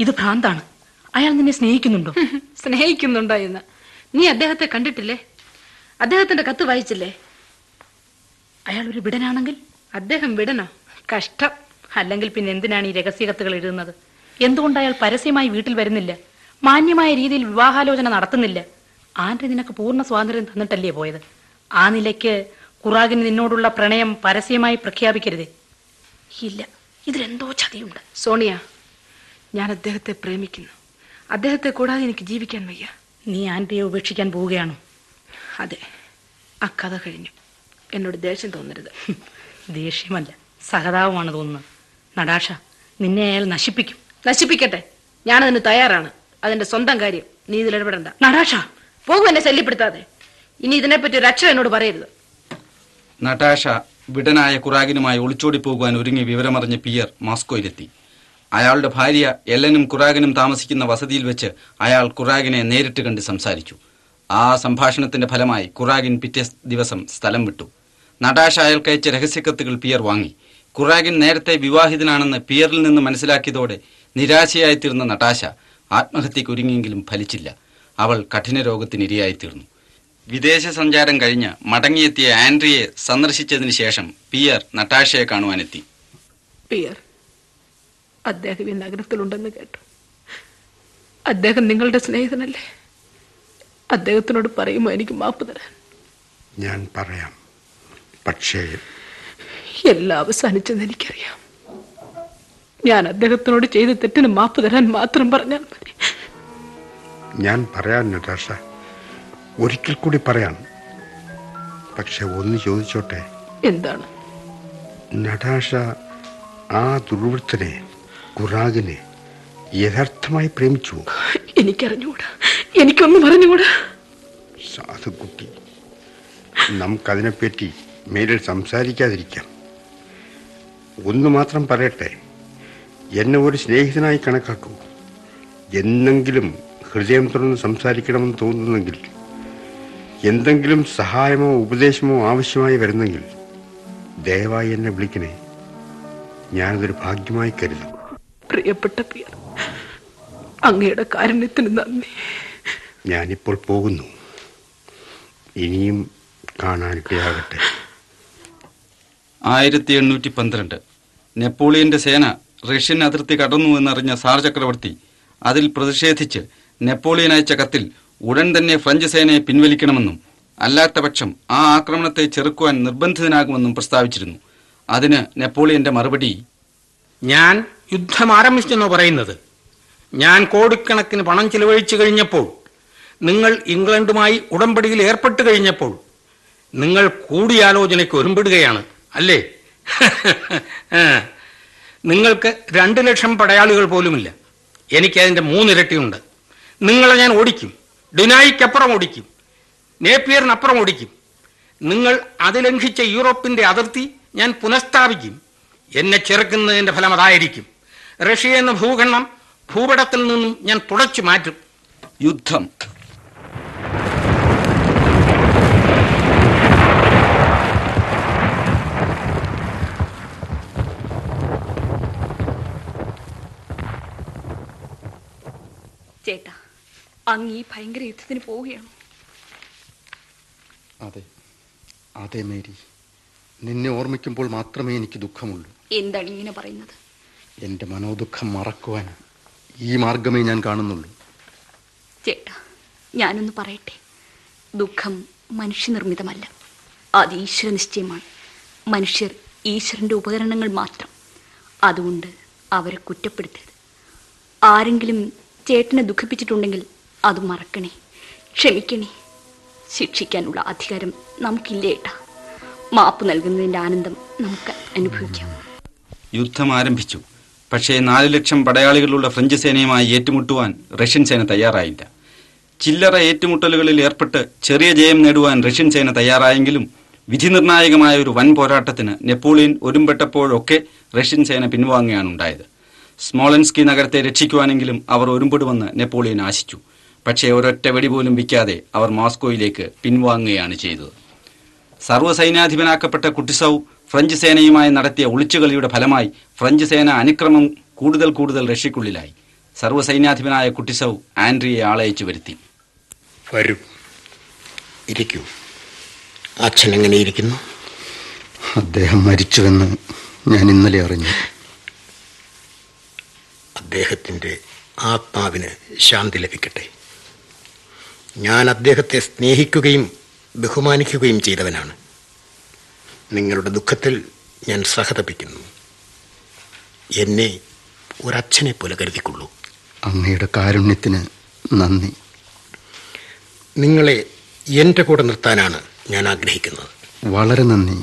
ഇത് ഭ്രാന്താണ്. അയാൾ നിന്നെ സ്നേഹിക്കുന്നുണ്ടോ? സ്നേഹിക്കുന്നുണ്ടോ എന്ന്. നീ അദ്ദേഹത്തെ കണ്ടിട്ടില്ലേ? അദ്ദേഹത്തിന്റെ കത്ത് വായിച്ചില്ലേ? അയാൾ ഒരു വിടനാണെങ്കിൽ? അദ്ദേഹം വിടനോ. കഷ്ടം. അല്ലെങ്കിൽ പിന്നെ എന്തിനാണ് ഈ രഹസ്യ കത്തുകൾ എഴുതുന്നത്? എന്തുകൊണ്ട് അയാൾ പരസ്യമായി വീട്ടിൽ വരുന്നില്ല? മാന്യമായ രീതിയിൽ വിവാഹാലോചന നടത്തുന്നില്ല. ആന്റെ നിനക്ക് പൂർണ സ്വാതന്ത്ര്യം തന്നിട്ടല്ലേ പോയത്? ആ നിലയ്ക്ക് കുറാഗിന് നിന്നോടുള്ള പ്രണയം പരസ്യമായി പ്രഖ്യാപിക്കരുതേ. ഇല്ല ഇതിലെന്തോ ചതിയുണ്ട്. സോണിയ ഞാൻ അദ്ദേഹത്തെ പ്രേമിക്കുന്നു. അദ്ദേഹത്തെ കൂടാതെ എനിക്ക് ജീവിക്കാൻ വയ്യ. നീ ആന്റിയെ ഉപേക്ഷിക്കാൻ പോവുകയാണോ? അതെ ആ കഥ കഴിഞ്ഞു. എന്നോട് ദേഷ്യം തോന്നരുത്. ദേഷ്യമല്ല സഹതാപമാണ് തോന്നുന്നത്. നടാഷ നിന്നെ അയാൾ നശിപ്പിക്കും. നശിപ്പിക്കട്ടെ ഞാനതിന് തയ്യാറാണ്. അതെന്റെ സ്വന്തം കാര്യം നീ ഇതിൽ ഇടപെടണ്ട. നടാഷ. പോകും എന്നെ ശല്യപ്പെടുത്താതെ. ഇനി ഇതിനെപ്പറ്റി ഒരു അക്ഷരം എന്നോട് പറയരുത്. നടാഷ വിടനായ കുറാഗിനുമായി ഒളിച്ചോടി പോകുവാൻ ഒരുങ്ങി വിവരമറിഞ്ഞ പിയർ മോസ്കോയിലെത്തി. അയാളുടെ ഭാര്യ എല്ലനും കുറാഗിനും താമസിക്കുന്ന വസതിയിൽ വെച്ച് അയാൾ കുറാഗിനെ നേരിട്ട് കണ്ട് സംസാരിച്ചു. ആ സംഭാഷണത്തിന്റെ ഫലമായി കുറാഗിൻ പിറ്റേ ദിവസം സ്ഥലം വിട്ടു. നടാഷ അയാൾക്കയച്ച രഹസ്യക്കത്തുകൾ പിയർ വാങ്ങി. കുറാഗിൻ നേരത്തെ വിവാഹിതനാണെന്ന് പിയറിൽ നിന്ന് മനസ്സിലാക്കിയതോടെ നിരാശയായിത്തീർന്ന നട്ടാശ ആത്മഹത്യക്ക് ഒരുങ്ങിയെങ്കിലും ഫലിച്ചില്ല. അവൾ കഠിന രോഗത്തിന് ഇരയായിത്തീർന്നു വിദേശ സഞ്ചാരം കഴിഞ്ഞ് മടങ്ങിയെത്തിയ ആൻഡ്രിയെ സന്ദർശിച്ചതിന് ശേഷം പിയർ നട്ടാഷയെ കാണുവാനെത്തി. പിയർ അദ്ദേഹം ഈ നഗരത്തിലുണ്ടെന്ന് കേട്ടു. അദ്ദേഹം നിങ്ങളുടെ സ്നേഹിതനല്ലേ? അദ്ദേഹത്തിനോട് പറയുമോ എനിക്ക് മാപ്പ് തരാൻ? ഞാൻ പറയാം. പക്ഷേ എല്ലാം അവസാനിച്ചെന്ന് എനിക്കറിയാം. ഞാൻ അദ്ദേഹത്തിനോട് ചെയ്ത തെറ്റിന് മാപ്പ് തരാൻ മാത്രം പറഞ്ഞാൽ മതി. ഞാൻ പറയാൻ നടാഷ ഒരിക്കൽ കൂടി പറയാം. പക്ഷെ ഒന്ന് ചോദിച്ചോട്ടെ. എന്താണ്? നടാഷ ആ ദുർവൃത്തനെ കുറാഗിനെ യഥാർത്ഥമായി പ്രേമിച്ചു. എനിക്കറിഞ്ഞുകൂടാ എനിക്കൊന്നും അറിഞ്ഞുകൂടാ സാധുക്കുട്ടി നമുക്കതിനെപ്പറ്റി മേലിൽ സംസാരിക്കാതിരിക്കാം. ഒന്ന് മാത്രം പറയട്ടെ. എന്നെ ഒരു സ്നേഹിതനായി കണക്കാക്കൂ. എന്നെങ്കിലും ഹൃദയം തുറന്ന് സംസാരിക്കണമെന്ന് തോന്നുന്നെങ്കിൽ എന്തെങ്കിലും സഹായമോ ഉപദേശമോ ആവശ്യമായി വരുന്നെങ്കിൽ ദയവായി എന്നെ വിളിക്കണേ. ഞാനതൊരു ഭാഗ്യമായി കരുതും പ്രിയപ്പെട്ട പിയർ അങ്ങയുടെ കാരുണ്യത്തിന് നന്ദി. ഞാനിപ്പോൾ പോകുന്നു. ഇനിയും കാണാനിടയാകട്ടെ ആയിരത്തി എണ്ണൂറ്റി പന്ത്രണ്ട്. നെപ്പോളിയന്റെ സേന റഷ്യൻ അതിർത്തി കടന്നു എന്നറിഞ്ഞ സാർ ചക്രവർത്തി അതിൽ പ്രതിഷേധിച്ച് നെപ്പോളിയൻ അയച്ച കത്തിൽ ഉടൻ തന്നെ ഫ്രഞ്ച് സേനയെ പിൻവലിക്കണമെന്നും അല്ലാത്തപക്ഷം ആ ആക്രമണത്തെ ചെറുക്കുവാൻ നിർബന്ധിതനാകുമെന്നും പ്രസ്താവിച്ചിരുന്നു. അതിന് നെപ്പോളിയന്റെ മറുപടി ഞാൻ യുദ്ധം ആരംഭിച്ചെന്നോ പറയുന്നത്. ഞാൻ കോടിക്കണക്കിന് പണം ചിലവഴിച്ചു കഴിഞ്ഞപ്പോൾ നിങ്ങൾ ഇംഗ്ലണ്ടുമായി ഉടമ്പടിയിൽ ഏർപ്പെട്ട് കഴിഞ്ഞപ്പോൾ നിങ്ങൾ കൂടിയാലോചനയ്ക്ക് ഒരുമ്പിടുകയാണ് അല്ലേ. [LAUGHS] നിങ്ങൾക്ക് രണ്ട് ലക്ഷം പടയാളികൾ പോലുമില്ല. എനിക്കതിന്റെ മൂന്നിരട്ടിയുണ്ട്. നിങ്ങളെ ഞാൻ ഓടിക്കും. ഡിനായിക്കപ്പുറം ഓടിക്കും. നേപ്പിയറിനപ്പുറം ഓടിക്കും. നിങ്ങൾ അതിലംഘിച്ച യൂറോപ്പിന്റെ അതിർത്തി ഞാൻ പുനഃസ്ഥാപിക്കും. എന്നെ ചെറുക്കുന്നതിന്റെ ഫലം അതായിരിക്കും. റഷ്യ എന്ന ഭൂഖണ്ഡം ഭൂപടത്തിൽ നിന്നും ഞാൻ തുടച്ചു മാറ്റും. യുദ്ധം. ചേട്ടാ അങ്ങ് ഈ ഭയങ്കര യുദ്ധത്തിന് പോവുകയാണ്. അതെ അതെ മേരി. നിന്നെ ഓർമ്മിക്കുമ്പോൾ മാത്രമേ എനിക്ക് ദുഃഖമുള്ളൂ. എന്താണ് ഇങ്ങനെ പറയുന്നത്? എന്റെ മനോദുഃഖം മറക്കുവാൻ ഈ മാർഗമേ ഞാൻ കാണുന്നുള്ളൂ. ചേട്ടാ ഞാനൊന്ന് പറയട്ടെ. ദുഃഖം മനുഷ്യനിർമ്മിതമല്ല. അത് ഈശ്വര നിശ്ചയമാണ്. മനുഷ്യർ ഈശ്വരന്റെ ഉപകരണങ്ങൾ മാത്രം. അതുകൊണ്ട് അവരെ കുറ്റപ്പെടുത്തരുത്. ആരെങ്കിലും ചേട്ടനെ ദുഃഖിപ്പിച്ചിട്ടുണ്ടെങ്കിൽ അത് മറക്കണേ. ക്ഷമിക്കണേ. ശിക്ഷിക്കാനുള്ള അധികാരം നമുക്കില്ല ഏട്ടാ? മാപ്പ് നൽകുന്നതിന്റെ ആനന്ദം നമുക്ക് അനുഭവിക്കാം. യുദ്ധം ആരംഭിച്ചു. പക്ഷേ നാല് ലക്ഷം പടയാളികളുള്ള ഫ്രഞ്ച് സേനയുമായി ഏറ്റുമുട്ടുവാൻ റഷ്യൻ സേന തയ്യാറായില്ല. ചില്ലറ ഏറ്റുമുട്ടലുകളിൽ ഏർപ്പെട്ട് ചെറിയ ജയം നേടുവാൻ റഷ്യൻ സേന തയ്യാറായെങ്കിലും വിധിനിർണായകമായ ഒരു വൻ പോരാട്ടത്തിന് നെപ്പോളിയൻ ഒരുമ്പെട്ടപ്പോഴൊക്കെ റഷ്യൻ സേന പിൻവാങ്ങുകയാണ് ഉണ്ടായത് സ്മോളൻസ്കി നഗരത്തെ രക്ഷിക്കുവാനെങ്കിലും അവർ ഒരുമ്പെടുമെന്ന് നെപ്പോളിയൻ ആശിച്ചു. പക്ഷേ ഒരൊറ്റ വെടി പോലും വിൽക്കാതെ അവർ മോസ്കോയിലേക്ക് പിൻവാങ്ങുകയാണ് ചെയ്തത്. സർവസൈന്യാധിപനാക്കപ്പെട്ട കുട്ടിസൌ ഫ്രഞ്ച് സേനയുമായി നടത്തിയ ഒളിച്ചുകളിയുടെ ഫലമായി ഫ്രഞ്ച് സേന അനുക്രമം കൂടുതൽ കൂടുതൽ റഷ്യക്കുള്ളിലായി. സർവസൈന്യാധിപനായ കുട്ടിസൌ ആൻഡ്രിയെ ആളയച്ചു വരുത്തി. വരൂ. ഇരിക്കൂ. അച്ഛൻ എങ്ങനെ ഇരിക്കുന്നു? അദ്ദേഹം മരിച്ചുവെന്ന് ഞാൻ ഇന്നലെ അറിഞ്ഞു. അദ്ദേഹത്തിന്റെ ആത്മാവിന് ശാന്തി ലഭിക്കട്ടെ. ഞാൻ അദ്ദേഹത്തെ സ്നേഹിക്കുകയും ബഹുമാനിക്കുകയും ചെയ്തവനാണ്. നിങ്ങളുടെ ദുഃഖത്തിൽ ഞാൻ സഹതപിക്കുന്നു. എന്നെ ഒരച്ഛനെ പോലെ കരുതിക്കൊള്ളൂ. അങ്ങയുടെ കാരുണ്യത്തിന് നന്ദി. നിങ്ങളെ എന്റെ കൂടെ നിർത്താനാണ് ഞാൻ ആഗ്രഹിക്കുന്നത്. വളരെ നന്ദി.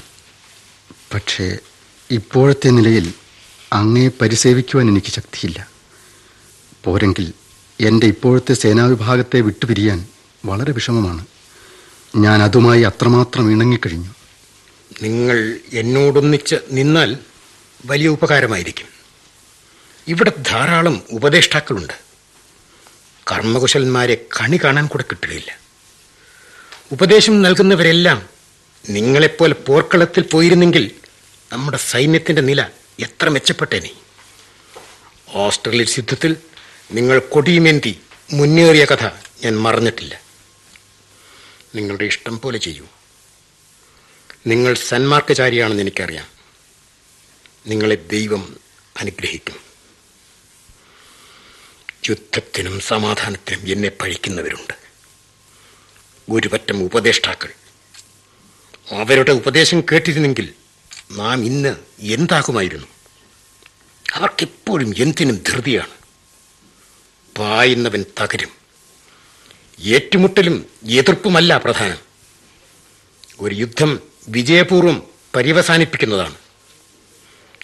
പക്ഷേ ഇപ്പോഴത്തെ നിലയിൽ അങ്ങയെ പരിസേവിക്കുവാൻ എനിക്ക് ശക്തിയില്ല. പോരെങ്കിൽ എന്റെ ഇപ്പോഴത്തെ സേനാവിഭാഗത്തെ വിട്ടുപിരിയാൻ വളരെ വിഷമമാണ്. ഞാൻ അതുമായി അത്രമാത്രം ഇണങ്ങിക്കഴിഞ്ഞു. നിങ്ങൾ എന്നോടൊന്നിച്ച് നിന്നാൽ വലിയ ഉപകാരമായിരിക്കും. ഇവിടെ ധാരാളം ഉപദേഷ്ടാക്കളുണ്ട്. കർമ്മകുശലന്മാരെ കണി കാണാൻ കൂടെ കിട്ടുകയില്ല. ഉപദേശം നൽകുന്നവരെല്ലാം നിങ്ങളെപ്പോലെ പോർക്കളത്തിൽ പോയിരുന്നെങ്കിൽ നമ്മുടെ സൈന്യത്തിന്റെ നില എത്ര മെച്ചപ്പെട്ടേനെ. ഓസ്ട്രേലിയൻ യുദ്ധത്തിൽ നിങ്ങൾ കൊടിയുമേന്തി മുന്നേറിയ കഥ ഞാൻ മറന്നിട്ടില്ല. നിങ്ങളുടെ ഇഷ്ടം പോലെ ചെയ്യൂ. നിങ്ങൾ സന്മാർഗചാരിയാണെന്ന് എനിക്കറിയാം. നിങ്ങളെ ദൈവം അനുഗ്രഹിക്കും. യുദ്ധത്തിനും സമാധാനത്തിനും എന്നെ പഴിക്കുന്നവരുണ്ട് ഒരുപറ്റം ഉപദേഷ്ടാക്കൾ. അവരുടെ ഉപദേശം കേട്ടിരുന്നെങ്കിൽ നാം ഇന്ന് എന്താകുമായിരുന്നു? അവർക്കെപ്പോഴും എന്തിനും ധൃതിയാണ്. പായുന്നവൻ തകരും. ഏറ്റുമുട്ടലും എതിർപ്പുമല്ല പ്രധാനം. ഒരു യുദ്ധം വിജയപൂർവം പര്യവസാനിപ്പിക്കുന്നതാണ്.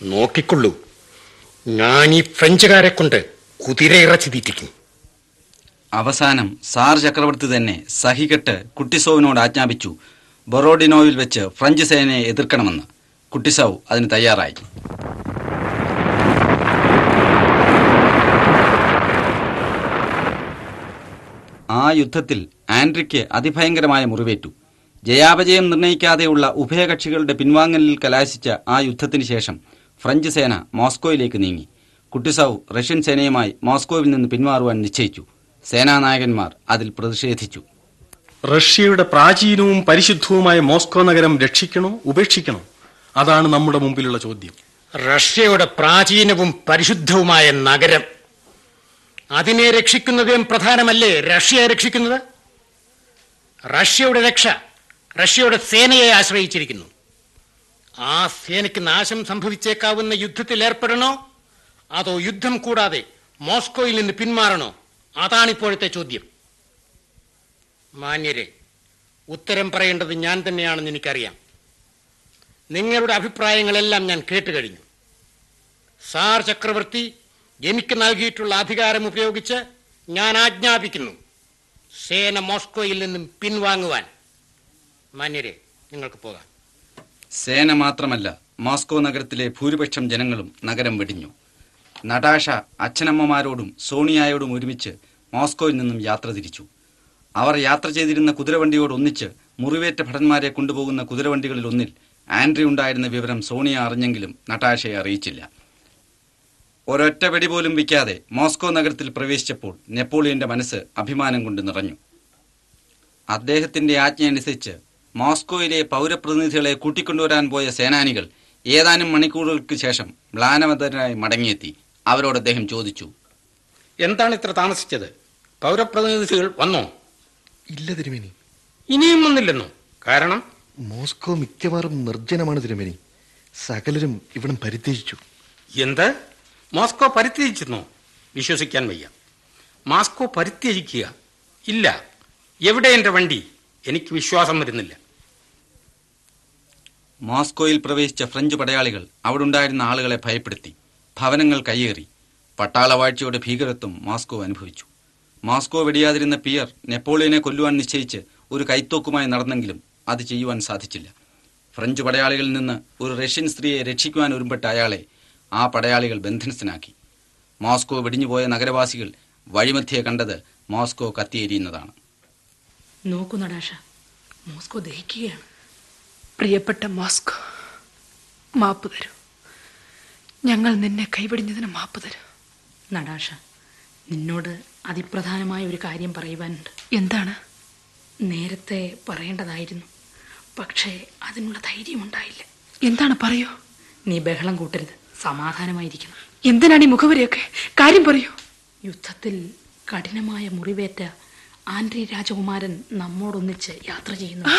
നോക്കിക്കൊള്ളൂ. ഞാൻ ഈ ഫ്രഞ്ചുകാരെ കൊണ്ട് കുതിരയിറച്ചി തീറ്റിക്കും. അവസാനം സാർ ചക്രവർത്തി തന്നെ സഹികെട്ട് കുട്ടിസോവിനോട് ആജ്ഞാപിച്ചു. ബൊറോഡിനോയിൽ വെച്ച് ഫ്രഞ്ച് സേനയെ എതിർക്കണമെന്ന്. കുട്ടിസോവ് അതിന് തയ്യാറായി. യുദ്ധത്തിൽ ആൻഡ്രിക്ക് അതിഭയങ്കരമായ മുറിവേറ്റു. ജയാപജയം നിർണയിക്കാതെയുള്ള ഉഭയകക്ഷികളുടെ പിൻവാങ്ങലിൽ കലാശിച്ച ആ യുദ്ധത്തിന് ശേഷം ഫ്രഞ്ച് സേന മോസ്കോയിലേക്ക് നീങ്ങി. കുട്ടിസൌ റഷ്യൻ സേനയുമായി മോസ്കോവിൽ നിന്ന് പിന്മാറുവാൻ നിശ്ചയിച്ചു. സേനാനായകന്മാർ അതിൽ പ്രതിഷേധിച്ചു. റഷ്യയുടെ പ്രാചീനവും പരിശുദ്ധവുമായ മോസ്കോ നഗരം രക്ഷിക്കണോ ഉപേക്ഷിക്കണോ? അതാണ് നമ്മുടെ മുമ്പിലുള്ള ചോദ്യം. റഷ്യയുടെ പ്രാചീനവും പരിശുദ്ധവുമായ നഗരം അതിനെ രക്ഷിക്കുന്നതും പ്രധാനമല്ലേ? റഷ്യയെ രക്ഷിക്കുന്നത്? റഷ്യയുടെ രക്ഷ റഷ്യയുടെ സേനയെ ആശ്രയിച്ചിരിക്കുന്നു. ആ സേനയ്ക്ക് നാശം സംഭവിച്ചേക്കാവുന്ന യുദ്ധത്തിൽ ഏർപ്പെടണോ? അതോ യുദ്ധം കൂടാതെ മോസ്കോയിൽ നിന്ന് പിന്മാറണോ? അതാണിപ്പോഴത്തെ ചോദ്യം. മാന്യരെ ഉത്തരം പറയേണ്ടത് ഞാൻ തന്നെയാണെന്ന് എനിക്കറിയാം. നിങ്ങളുടെ അഭിപ്രായങ്ങളെല്ലാം ഞാൻ കേട്ടുകഴിഞ്ഞു. സാർ ചക്രവർത്തി എനിക്ക് നൽകിയിട്ടുള്ള അധികാരം ഉപയോഗിച്ച് ഞാൻ ആജ്ഞാപിക്കുന്നു. സേന മോസ്കോയിൽ നിന്നും പിൻവാങ്ങുവാൻ. മാന്യരെ നിങ്ങൾക്ക് പോകാം. സേന മാത്രമല്ല മോസ്കോ നഗരത്തിലെ ഭൂരിപക്ഷം ജനങ്ങളും നഗരം വെടിഞ്ഞു. നടാഷ അച്ഛനമ്മമാരോടും സോണിയായോടും ഒരുമിച്ച് മോസ്കോയിൽ നിന്നും യാത്ര തിരിച്ചു. അവർ യാത്ര ചെയ്തിരുന്ന കുതിരവണ്ടിയോട് ഒന്നിച്ച് മുറിവേറ്റ ഭടന്മാരെ കൊണ്ടുപോകുന്ന കുതിരവണ്ടികളിൽ ഒന്നിൽ ആൻഡ്രി ഉണ്ടായിരുന്ന വിവരം സോണിയ അറിഞ്ഞെങ്കിലും നടാഷയെ അറിയിച്ചില്ല. ഒരൊറ്റ വെടി പോലും വിൽക്കാതെ മോസ്കോ നഗരത്തിൽ പ്രവേശിച്ചപ്പോൾ നെപ്പോളിയന്റെ മനസ്സ് അഭിമാനം കൊണ്ട് നിറഞ്ഞു. അദ്ദേഹത്തിന്റെ ആജ്ഞയനുസരിച്ച് മോസ്കോയിലെ പൗരപ്രതിനിധികളെ കൂട്ടിക്കൊണ്ടുവരാൻ പോയ സേനാനികൾ ഏതാനും മണിക്കൂറുകൾക്ക് ശേഷം മ്ലാനവതരായി മടങ്ങിയെത്തി. അവരോട് അദ്ദേഹം ചോദിച്ചു എന്താണ് ഇത്ര താമസിച്ചത്? പൗരപ്രതിനിധികൾ വന്നോ? ഇല്ല തിരുമേനി. ഇനിയും വന്നില്ലെന്നോ? കാരണം? മോസ്കോ മിക്കവാറും നിർജനമാണ് തിരുമേനി. സകലരും ഇവിടം പരിത്യജിച്ചു. എന്ത്? മോസ്കോ പരിത്യജിച്ചെന്നോ വിശ്വസിക്കാൻ വയ്യ. മാസ്കോ പരിത്യജിക്കുക ഇല്ല. എവിടെ എന്റെ വണ്ടി? എനിക്ക് വിശ്വാസം വരുന്നില്ല. മോസ്കോയിൽ പ്രവേശിച്ച ഫ്രഞ്ച് പടയാളികൾ അവിടെ ഉണ്ടായിരുന്ന ആളുകളെ ഭയപ്പെടുത്തി. ഭവനങ്ങൾ കയ്യേറി. പട്ടാളവാഴ്ചയുടെ ഭീകരത്വം മോസ്കോ അനുഭവിച്ചു. മോസ്കോ വെടിയാതിരുന്ന പിയർ നെപ്പോളിയനെ കൊല്ലുവാൻ നിശ്ചയിച്ച് ഒരു കൈത്തോക്കുമായി നടന്നെങ്കിലും അത് ചെയ്യുവാൻ സാധിച്ചില്ല. ഫ്രഞ്ച് പടയാളികളിൽ നിന്ന് ഒരു റഷ്യൻ സ്ത്രീയെ രക്ഷിക്കുവാൻ ഒരുമ്പെട്ട അയാളെ ആ പടയാളികൾ ബന്ധനസ്ഥനാക്കി. മോസ്കോ വെടിഞ്ഞുപോയ നഗരവാസികൾ വഴിമധ്യേ കണ്ടത് മോസ്കോ കത്തിയെരിയുന്നതാണ്. നോക്കൂ നടാഷ. മോസ്കോ ദഹിക്കുകയാണ്. പ്രിയപ്പെട്ട മോസ്കോ മാപ്പ് തരൂ. ഞങ്ങൾ നിന്നെ കൈവടിഞ്ഞതിന് മാപ്പ് തരൂ. നടാഷ നിന്നോട് അതിപ്രധാനമായ ഒരു കാര്യം പറയുവാനുണ്ട്. എന്താണ്? നേരത്തെ പറയേണ്ടതായിരുന്നു. പക്ഷേ അതിനുള്ള ധൈര്യം ഉണ്ടായില്ല എന്താണ്? പറയൂ. നീ ബഹളം കൂട്ടരുത്. സമാധാനമായിരിക്കണം. എന്തിനാണ് ഈ മുഖവരെയൊക്കെ കാര്യം പറയൂ. യുദ്ധത്തിൽ കഠിനമായ മുറിവേറ്റ ആൻഡ്രി രാജകുമാരൻ നമ്മോടൊന്നിച്ച് യാത്ര ചെയ്യുന്നു.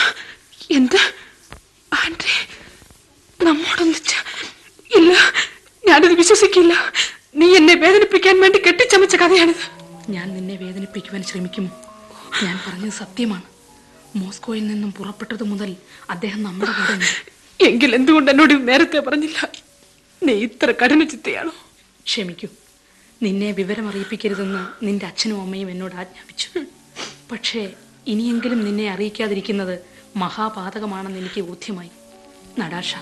എന്ത്? ആൻഡ്രി നമ്മോടൊന്നിച്ച്? ഇല്ല ഞാനത് വിശ്വസിക്കില്ല. നീ എന്നെ വേദനിപ്പിക്കാൻ വേണ്ടി കെട്ടിച്ചമച്ച കഥയാണിത്. ഞാൻ നിന്നെ വേദനിപ്പിക്കുവാൻ ശ്രമിക്കും. ഞാൻ പറഞ്ഞത് സത്യമാണ്. മോസ്കോയിൽ നിന്നും പുറപ്പെട്ടതു മുതൽ അദ്ദേഹം നമ്മുടെ കൂടെ എങ്കിൽ എന്തുകൊണ്ട് എന്നോട് നേരത്തെ പറഞ്ഞില്ല? നീ ഇത്ര കഠിന ചിത്തയാണോ ക്ഷമിക്കൂ. നിന്നെ വിവരം അറിയിപ്പിക്കരുതെന്ന് നിന്റെ അച്ഛനും അമ്മയും എന്നോട് ആജ്ഞാപിച്ചു. പക്ഷേ ഇനിയെങ്കിലും നിന്നെ അറിയിക്കാതിരിക്കുന്നത് മഹാപാതകമാണെന്ന് എനിക്ക് ബോധ്യമായി. നടാഷ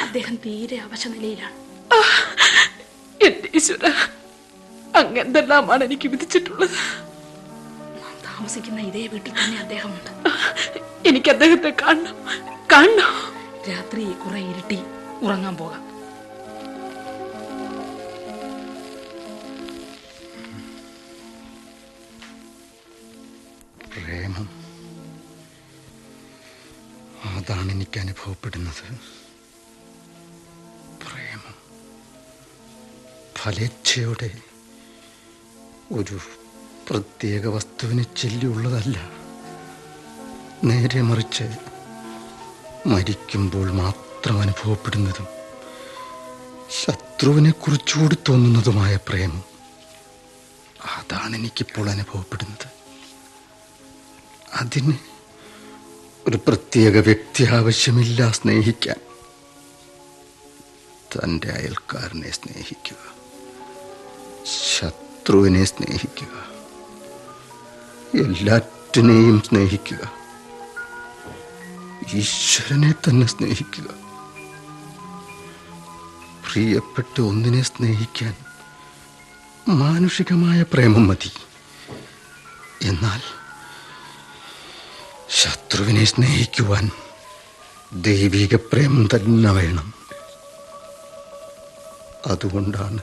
അദ്ദേഹം തീരെ അവശനിലയിലാണ് നിലയിലാണ്. ഈശ്വര അങ്ങെന്തെല്ലാമാണ് എനിക്ക് വിധിച്ചിട്ടുള്ളത്? നാം താമസിക്കുന്ന ഇതേ വീട്ടിൽ തന്നെ അദ്ദേഹമുണ്ട്. എനിക്ക് അദ്ദേഹത്തെ കാണണം കാണണം. രാത്രി കുറെ ഇരുട്ടി ഉറങ്ങാൻ പോകാം. പ്രേമം. അതാണ് എനിക്ക് അനുഭവപ്പെടുന്നത്. പ്രേമം. ഫലേച്ഛയുടെ ഒരു പ്രത്യേക വസ്തുവിന് ചെല്ലിയുള്ളതല്ല. നേരെ മറിച്ച് മരിക്കുമ്പോൾ മാത്രം അനുഭവപ്പെടുന്നതും ശത്രുവിനെ കുറിച്ചുകൂടി തോന്നുന്നതുമായ പ്രേമം. അതാണ് എനിക്കിപ്പോൾ അനുഭവപ്പെടുന്നത്. അതിന് ഒരു പ്രത്യേക വ്യക്തി ആവശ്യമില്ല സ്നേഹിക്കാൻ. തന്റെ അയൽക്കാരനെ സ്നേഹിക്കുക. ശത്രുവിനെ സ്നേഹിക്കുക. എല്ലാറ്റിനെയും സ്നേഹിക്കുക. ഈശ്വരനെ തന്നെ സ്നേഹിക്കുക. പ്രിയപ്പെട്ട ഒന്നിനെ സ്നേഹിക്കാൻ മാനുഷികമായ പ്രേമം മതി. എന്നാൽ ശത്രുവിനെ സ്നേഹിക്കുവാൻ ദൈവിക പ്രേമം തന്നെ വേണം. അതുകൊണ്ടാണ്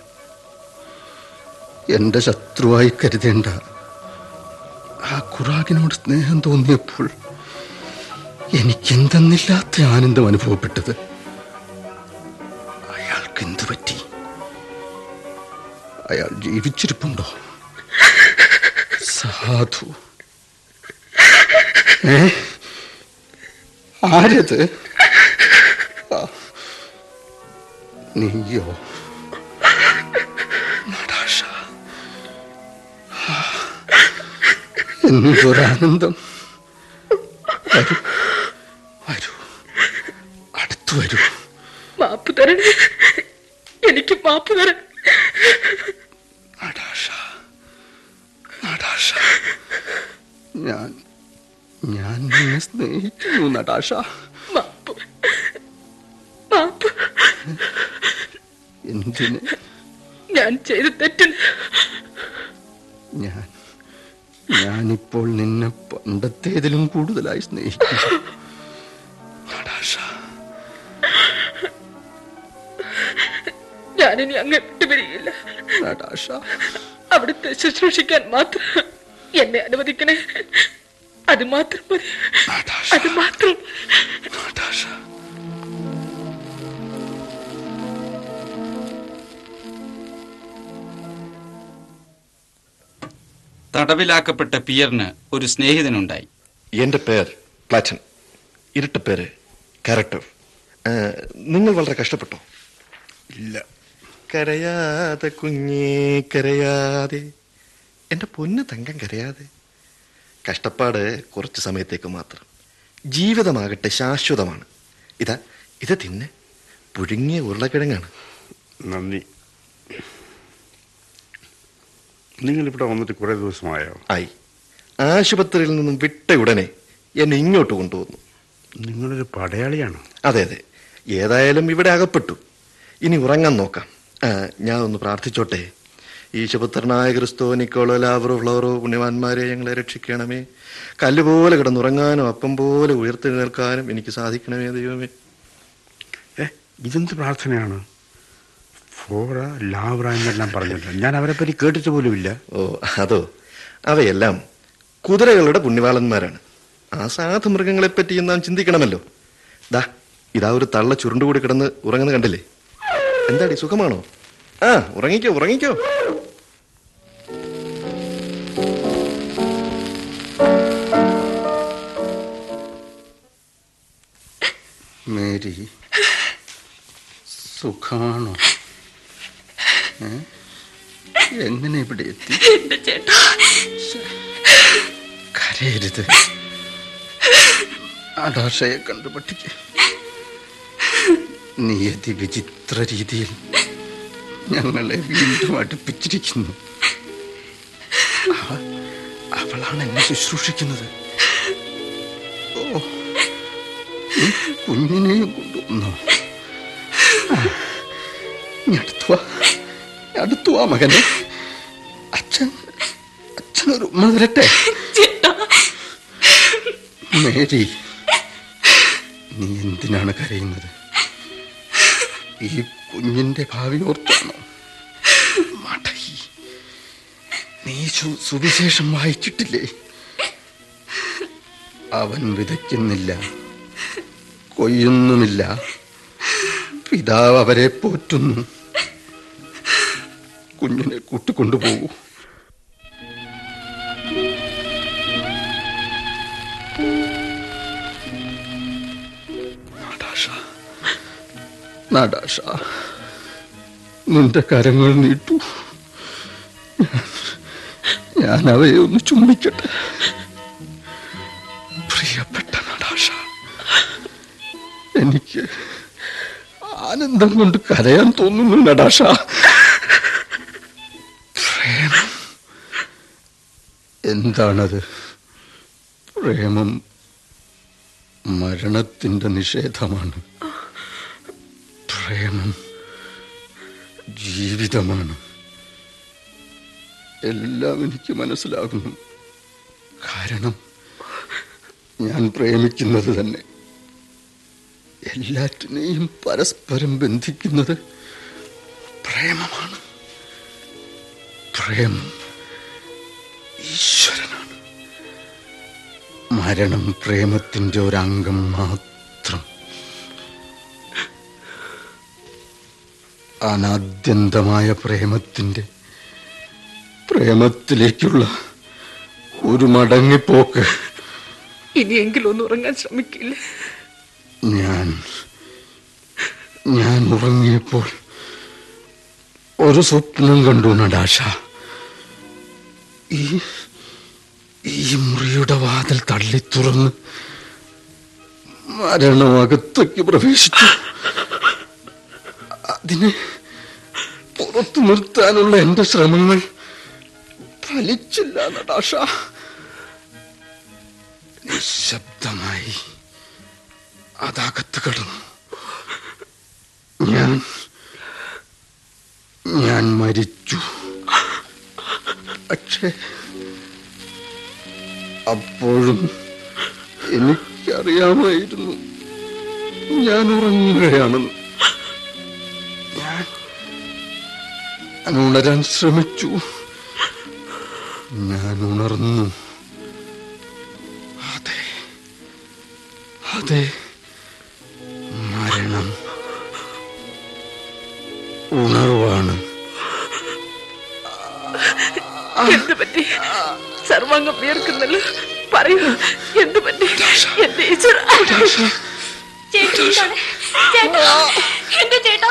എന്റെ ശത്രുവായി കരുതേണ്ട ആ ഖുറാഖിനോട് സ്നേഹം തോന്നിയപ്പോൾ എനിക്കെന്തെന്നില്ലാത്ത ആനന്ദം അനുഭവപ്പെട്ടത്. അയാൾക്ക് എന്തു പറ്റി? അയാൾ ജീവിച്ചിരിപ്പുണ്ടോ? സാധു. ആരത്? നീയോ? എന്തൊരാനന്ദം. അടുത്തു വരൂ. മാപ്പ് തരണേ. എനിക്ക് മാപ്പ് തരണം നടാഷ മാപ്പ് മാപ്പ് എന്തിന്? ഞാൻ ചെയ്ത തെറ്റിന്. ഞാൻ ഞാനിപ്പോൾ നിന്നെ പണ്ടത്തേതിലും കൂടുതലായി സ്നേഹിക്കുന്നു. നടാഷ ഞാനിനി അങ്ങ് വിട്ടുപിരിയില്ല. നടാഷ അവിടുത്തെ ശുശ്രൂഷിക്കാൻ മാത്രം തടവിലാക്കപ്പെട്ട പിയറിന് ഒരു സ്നേഹിതനുണ്ടായി. എന്റെ പേർ പ്ലാറ്റൻ. ഇരട്ട പേര് കാരക്ടർ നിങ്ങൾ വളരെ കഷ്ടപ്പെട്ടോ? ഇല്ല. കരയാതെ കുഞ്ഞേ കരയാതെ. എന്റെ പൊന്ന് തങ്കം കരയാതെ. കഷ്ടപ്പാട് കുറച്ച് സമയത്തേക്ക് മാത്രം. ജീവിതമാകട്ടെ ശാശ്വതമാണ്. ഇതാ ഇത് തിന്നെ പുഴുങ്ങിയ ഉരുളക്കിഴങ്ങാണ്. നന്ദി. നിങ്ങളിവിടെ വന്നിട്ട് കുറെ ദിവസമായോ? ആയി. ആശുപത്രിയിൽ നിന്നും വിട്ട ഉടനെ എന്നെ ഇങ്ങോട്ട് കൊണ്ടുവന്നു. നിങ്ങളൊരു പടയാളിയാണോ? അതെ അതെ. ഏതായാലും ഇവിടെ അകപ്പെട്ടു. ഇനി ഉറങ്ങാൻ നോക്കാം. ഞാൻ ഒന്ന് പ്രാർത്ഥിച്ചോട്ടെ. ഈശപുത്രനായ ക്രിസ്തു നിക്കോളോ ലാവറോ ഫ്ലവറോ പുണ്യവാന്മാരെ ഞങ്ങളെ രക്ഷിക്കണമേ. കല്ലുപോലെ കിടന്നുറങ്ങാനും അപ്പം പോലെ ഉയർത്തെഴുന്നേൽക്കാനും എനിക്ക് സാധിക്കണമേ ദൈവമേ. ഇതെന്ത് പ്രാർത്ഥനയാണ്? ഫോറ ലാവ്ര എന്നെല്ലാം പറഞ്ഞല്ലോ ഞാൻ അവരെ പറ്റി കേട്ടിട്ട് പോലുമില്ല ഓ അതോ? അവയെല്ലാം കുതിരകളുടെ പുണ്യവാളന്മാരാണ്. ആ സാധു മൃഗങ്ങളെ പറ്റി നാം ചിന്തിക്കണമല്ലോ. ദാ ഇതാ ഒരു തള്ള ചുരുണ്ടുകൂടി കിടന്ന് ഉറങ്ങുന്ന കണ്ടില്ലേ? എന്താടി സുഖമാണോ? ആ ഉറങ്ങിക്കോ ഉറങ്ങിക്കോ. മേരി സുഖാണോ? ഏ? എങ്ങനെ ഇവിടെ എത്തി? കരയരുത്. അടാഷയെ കണ്ടു പട്ടിക്ക്. നിയതി വിചിത്ര രീതിയിൽ ഞങ്ങളെ വീണ്ടും അടുപ്പിച്ചിരിക്കുന്നു. അവ- അവളാണ് എന്നെ ശുശ്രൂഷിക്കുന്നത്. ഓ നീ കുഞ്ഞിനെയും കൊണ്ടുവന്നോ? ഞാൻ നീ അടുത്തു ആ മകനെ. അച്ഛൻ അച്ഛനൊരു ഉമ്മ വരട്ടെ? മേരി നീ എന്തിനാണ് കരയുന്നത്? ഈ കുഞ്ഞിന്റെ ഭാവി ഓർത്താണോ മടയി നീ സുവിശേഷം വായിച്ചിട്ടില്ലേ? അവൻ വിതയ്ക്കുന്നില്ല കൊയ്യുന്നുമില്ല. പിതാവ് അവരെ പോറ്റുന്നു. കുഞ്ഞിനെ കൂട്ടിക്കൊണ്ടുപോകൂ. നാടാശ നിന്റെ കരങ്ങൾ നീട്ടു. ഞാൻ- അവയെ ഒന്ന് ചുംബിക്കട്ടെ. പ്രിയപ്പെട്ട നടാശ എനിക്ക് ആനന്ദം കൊണ്ട് കരയാൻ തോന്നുന്നു നടാശ. എന്താണത്? പ്രേമം മരണത്തിന്റെ നിഷേധമാണ്. പ്രേമം ജീവിതമാണ്. എല്ലാം എനിക്ക് മനസ്സിലാകുന്നു. കാരണം ഞാൻ പ്രേമിക്കുന്നത് തന്നെ. എല്ലാറ്റിനെയും പരസ്പരം ബന്ധിക്കുന്നത് പ്രേമമാണ്. പ്രേമം ഈശ്വരനാണ്. മരണം പ്രേമത്തിന്റെ ഒരംഗം മാത്രം. അനാദ്യന്തമായ പ്രേമത്തിന്റെ പ്രേമത്തിലേക്കുള്ള ഒരു മടങ്ങിപ്പോക്ക്. ഇനിയെങ്കിലും ഒന്ന് ഉറങ്ങാൻ ശ്രമിക്കില്ല? ഞാൻ ഞാൻ ഉറങ്ങിയപ്പോൾ ഒരു സ്വപ്നം കണ്ടു നടാശ. ഈ ഈ മുറിയുടെ വാതിൽ തള്ളി തുറന്ന് മരണമകത്തേക്ക് പ്രവേശിച്ചു. അതിനെ പുറത്തു നിർത്താനുള്ള എന്റെ ശ്രമങ്ങൾ ഫലിച്ചില്ല നടാഷ. നിശബ്ദമായി അതകത്ത് കിടന്നു. ഞാൻ ഞാൻ മരിച്ചു. പക്ഷേ അപ്പോഴും എനിക്കറിയാമായിരുന്നു. ഞാൻ ഉറങ്ങുകയാണെന്ന് ഞാൻ ഉണരാൻ ശ്രമിച്ചു. ഞാൻ ഉണർന്നു. അതെ അതെ മരണം ഉണർവാണ്. എന്ത് പറ്റി? സർവാംഗം വിയർക്കുന്നല്ലോ പറയൂ എന്ത് പറ്റി? എന്റെ? ചേട്ടാ എന്റെ ചേട്ടാ.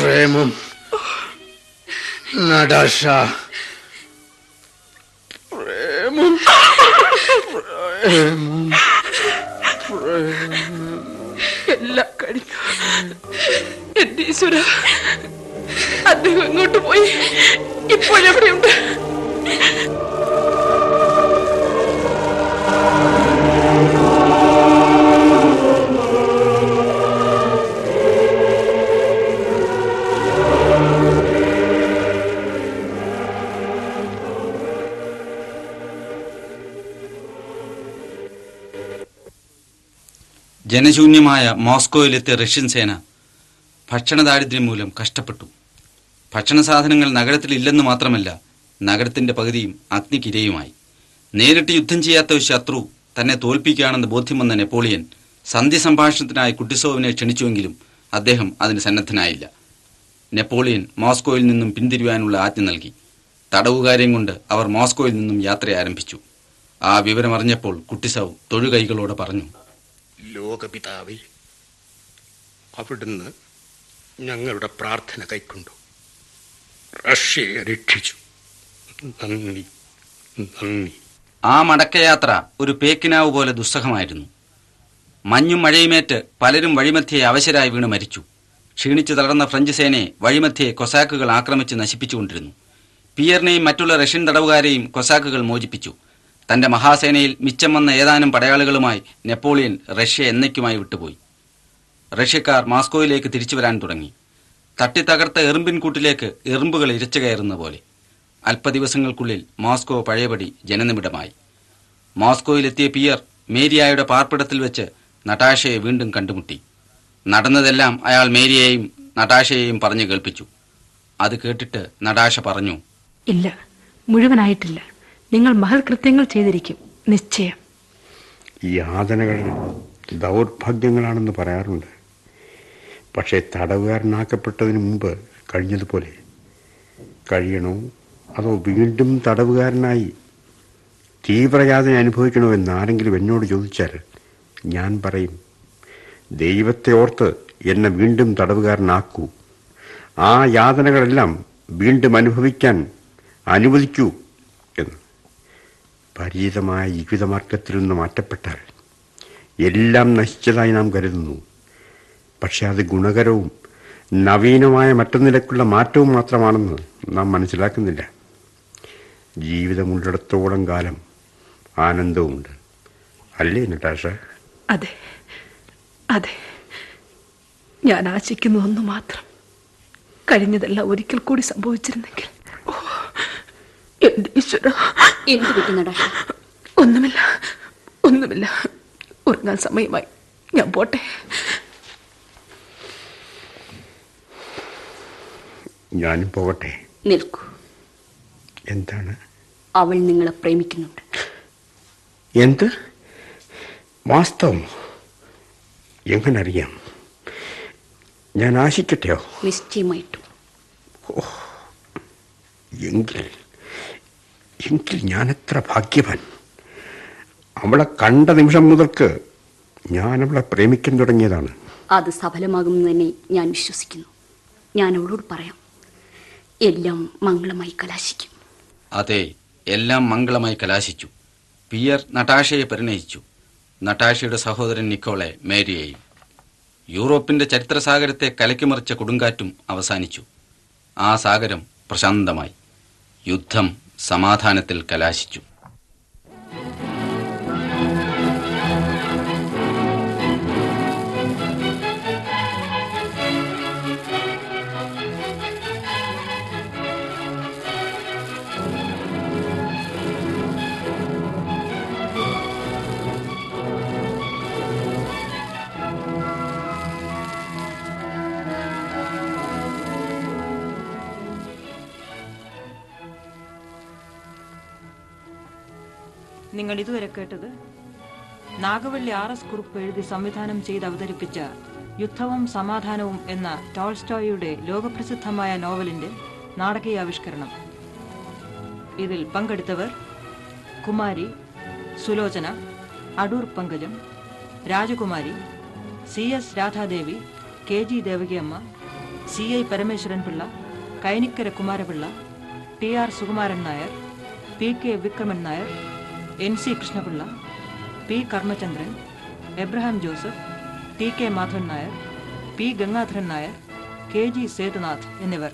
പ്രേമം. നടാശ. പ്രേമം. പ്രേമം. പ്രേമം. എല്ലാം കഴിഞ്ഞു എന്റെ ഈശ്വര. അദ്ദേഹം ഇങ്ങോട്ട് പോയി. ഇപ്പോഴെവിടെയുണ്ട് ജനശൂന്യമായ മോസ്കോയിലെത്തിയ റഷ്യൻ സേന ഭക്ഷണദാരിദ്ര്യം മൂലം കഷ്ടപ്പെട്ടു. ഭക്ഷണ സാധനങ്ങൾ നഗരത്തിൽ ഇല്ലെന്ന് മാത്രമല്ല നഗരത്തിന്റെ പകുതിയും അഗ്നിക്കിരയുമായി. നേരിട്ട് യുദ്ധം ചെയ്യാത്ത ഒരു ശത്രു തന്നെ തോൽപ്പിക്കുകയാണെന്ന് ബോധ്യം വന്ന നെപ്പോളിയൻ സന്ധി സംഭാഷണത്തിനായി കുട്ടിസോവിനെ ക്ഷണിച്ചുവെങ്കിലും അദ്ദേഹം അതിന് സന്നദ്ധനായില്ല. നെപ്പോളിയൻ മോസ്കോയിൽ നിന്നും പിന്തിരിയാനുള്ള ആജ്ഞ നൽകി. തടവുകാരെയും കൊണ്ട് അവർ മോസ്കോയിൽ നിന്നും യാത്ര ആരംഭിച്ചു. ആ വിവരമറിഞ്ഞപ്പോൾ കുട്ടിസവ് തൊഴുകൈകളോട് പറഞ്ഞു ലോകപിതാവേ അവിടുന്ന് ഞങ്ങളുടെ പ്രാർത്ഥന കൈക്കൊണ്ടു. റഷ്യയെ രക്ഷിച്ചു. നന്ദി നന്ദി. ആ മടക്കയാത്ര ഒരു പേക്കിനാവ് പോലെ ദുസ്സഹമായിരുന്നു. മഞ്ഞും മഴയുമേറ്റ് പലരും വഴിമധ്യയെ അവശരായി വീണ് മരിച്ചു. ക്ഷീണിച്ചു തളർന്ന ഫ്രഞ്ച് സേനയെ വഴിമധ്യയെ കൊസാക്കുകൾ ആക്രമിച്ച് നശിപ്പിച്ചുകൊണ്ടിരുന്നു. പിയറിനെയും മറ്റുള്ള റഷ്യൻ തടവുകാരെയും കൊസാക്കുകൾ മോചിപ്പിച്ചു. തന്റെ മഹാസേനയിൽ മിച്ചം വന്ന ഏതാനും പടയാളികളുമായി നെപ്പോളിയൻ റഷ്യ എന്നയ്ക്കുമായി വിട്ടുപോയി. റഷ്യക്കാർ മാസ്കോയിലേക്ക് തിരിച്ചു വരാൻ തുടങ്ങി. തട്ടിത്തകർത്ത എറുമ്പിൻകൂട്ടിലേക്ക് എറുമ്പുകൾ ഇരച്ചു കയറുന്ന പോലെ. അല്പദിവസങ്ങൾക്കുള്ളിൽ മോസ്കോ പഴയപടി ജനനിമിടമായി മോസ്കോയിലെത്തിയ പിയർ മേരിയായുടെ പാർപ്പിടത്തിൽ വെച്ച് നടാഷയെ വീണ്ടും കണ്ടുമുട്ടി. നടന്നതെല്ലാം അയാൾ മേരിയെയും നടാഷയെയും പറഞ്ഞു കേൾപ്പിച്ചു. അത് കേട്ടിട്ട് നടാഷ പറഞ്ഞു ഇല്ല മുഴുവനായിട്ടില്ല. നിങ്ങൾ മഹത്കൃത്യങ്ങൾ ചെയ്തിരിക്കും നിശ്ചയം. ഈ യാതനകൾ ദൗർഭാഗ്യങ്ങളാണെന്ന് പറയാറുണ്ട്. പക്ഷേ തടവുകാരനാക്കപ്പെട്ടതിന് മുമ്പ് കഴിഞ്ഞതുപോലെ. കഴിയണോ അതോ വീണ്ടും തടവുകാരനായി തീവ്രയാതന അനുഭവിക്കണോ ആരെങ്കിലും എന്നോട് ചോദിച്ചാൽ ഞാൻ പറയും ദൈവത്തെ ഓർത്ത് എന്നെ വീണ്ടും തടവുകാരനാക്കൂ. ആ യാതനകളെല്ലാം വീണ്ടും അനുഭവിക്കാൻ അനുവദിക്കൂ എന്ന്. പരിചിതമായ ജീവിതമാർഗത്തിൽ നിന്ന് മാറ്റപ്പെട്ടാൽ എല്ലാം നശിച്ചതായി നാം കരുതുന്നു. പക്ഷെ അത് ഗുണകരവും നവീനമായ മറ്റൊന്നിലേക്കുള്ള മാറ്റവും മാത്രമാണെന്ന് നാം മനസ്സിലാക്കുന്നില്ല. ജീവിതമുള്ളിടത്തോളം കാലം ആനന്ദവുമുണ്ട്. അല്ലേ നട്ടാഷ? അതെ. അതെ. ഞാൻ ആശിക്കുന്നു ഒന്ന് മാത്രം. കഴിഞ്ഞതെല്ലാം ഒരിക്കൽ കൂടി സംഭവിച്ചിരുന്നെങ്കിൽ. എന്റെ ഈശ്വര. എന്ത് ഒന്നുമില്ല. ഒന്നുമില്ല. ഉറങ്ങാൻ സമയമായി. ഞാൻ പോട്ടെ. ഞാനും പോകട്ടെ. നിൽക്കൂ. എന്താണ്? അവൾ നിങ്ങളെ പ്രേമിക്കുന്നുണ്ട്. എന്ത്? വാസ്തവം? എങ്ങനറിയാം? ഞാൻ ആശിക്കട്ടെയോ? നിശ്ചയമായിട്ടും. എങ്കിൽ എങ്കിൽ ഞാൻ എത്ര ഭാഗ്യവാൻ? അവളെ കണ്ട നിമിഷം മുതൽക്ക് ഞാൻ അവളെ പ്രേമിക്കാൻ തുടങ്ങിയതാണ്. അത് സഫലമാകുമെന്ന് തന്നെ ഞാൻ വിശ്വസിക്കുന്നു. ഞാൻ അവളോട് പറയാം. എല്ലാം മംഗളമായി കലാശിക്കും. അതെ എല്ലാം മംഗളമായി കലാശിച്ചു. പിയർ നട്ടാഷയെ പരിണയിച്ചു. നട്ടാഷയുടെ സഹോദരൻ നിക്കോളെ മേരിയെയും യൂറോപ്പിന്റെ ചരിത്രസാഗരത്തെ കലക്കിമറിച്ച കൊടുങ്കാറ്റും അവസാനിച്ചു. ആ സാഗരം പ്രശാന്തമായി. യുദ്ധം സമാധാനത്തിൽ കലാശിച്ചു. നിങ്ങൾ ഇതുവരെ കേട്ടത്? നാഗവള്ളി ആർ എസ് കുറുപ്പ് എഴുതി സംവിധാനം ചെയ്ത് അവതരിപ്പിച്ച യുദ്ധവും സമാധാനവും എന്ന ടോൾസ്റ്റോയുടെ ലോകപ്രസിദ്ധമായ നോവലിന്റെ നാടകീയാവിഷ്കരണം. ഇതിൽ പങ്കെടുത്തവർ Kumari Sulochana Adoor Pankajam Rajakumari C S Radhadevi K G Devakiamma C I Parameswaran Pillai Kainikkara Kumarapillai T R Sukumaran Nair P K Vikraman Nair N C Krishnapillai P Karmachandran Abraham Joseph T K Madhavan Nair P Gangadharan Nair K G Sethunath എന്നിവർ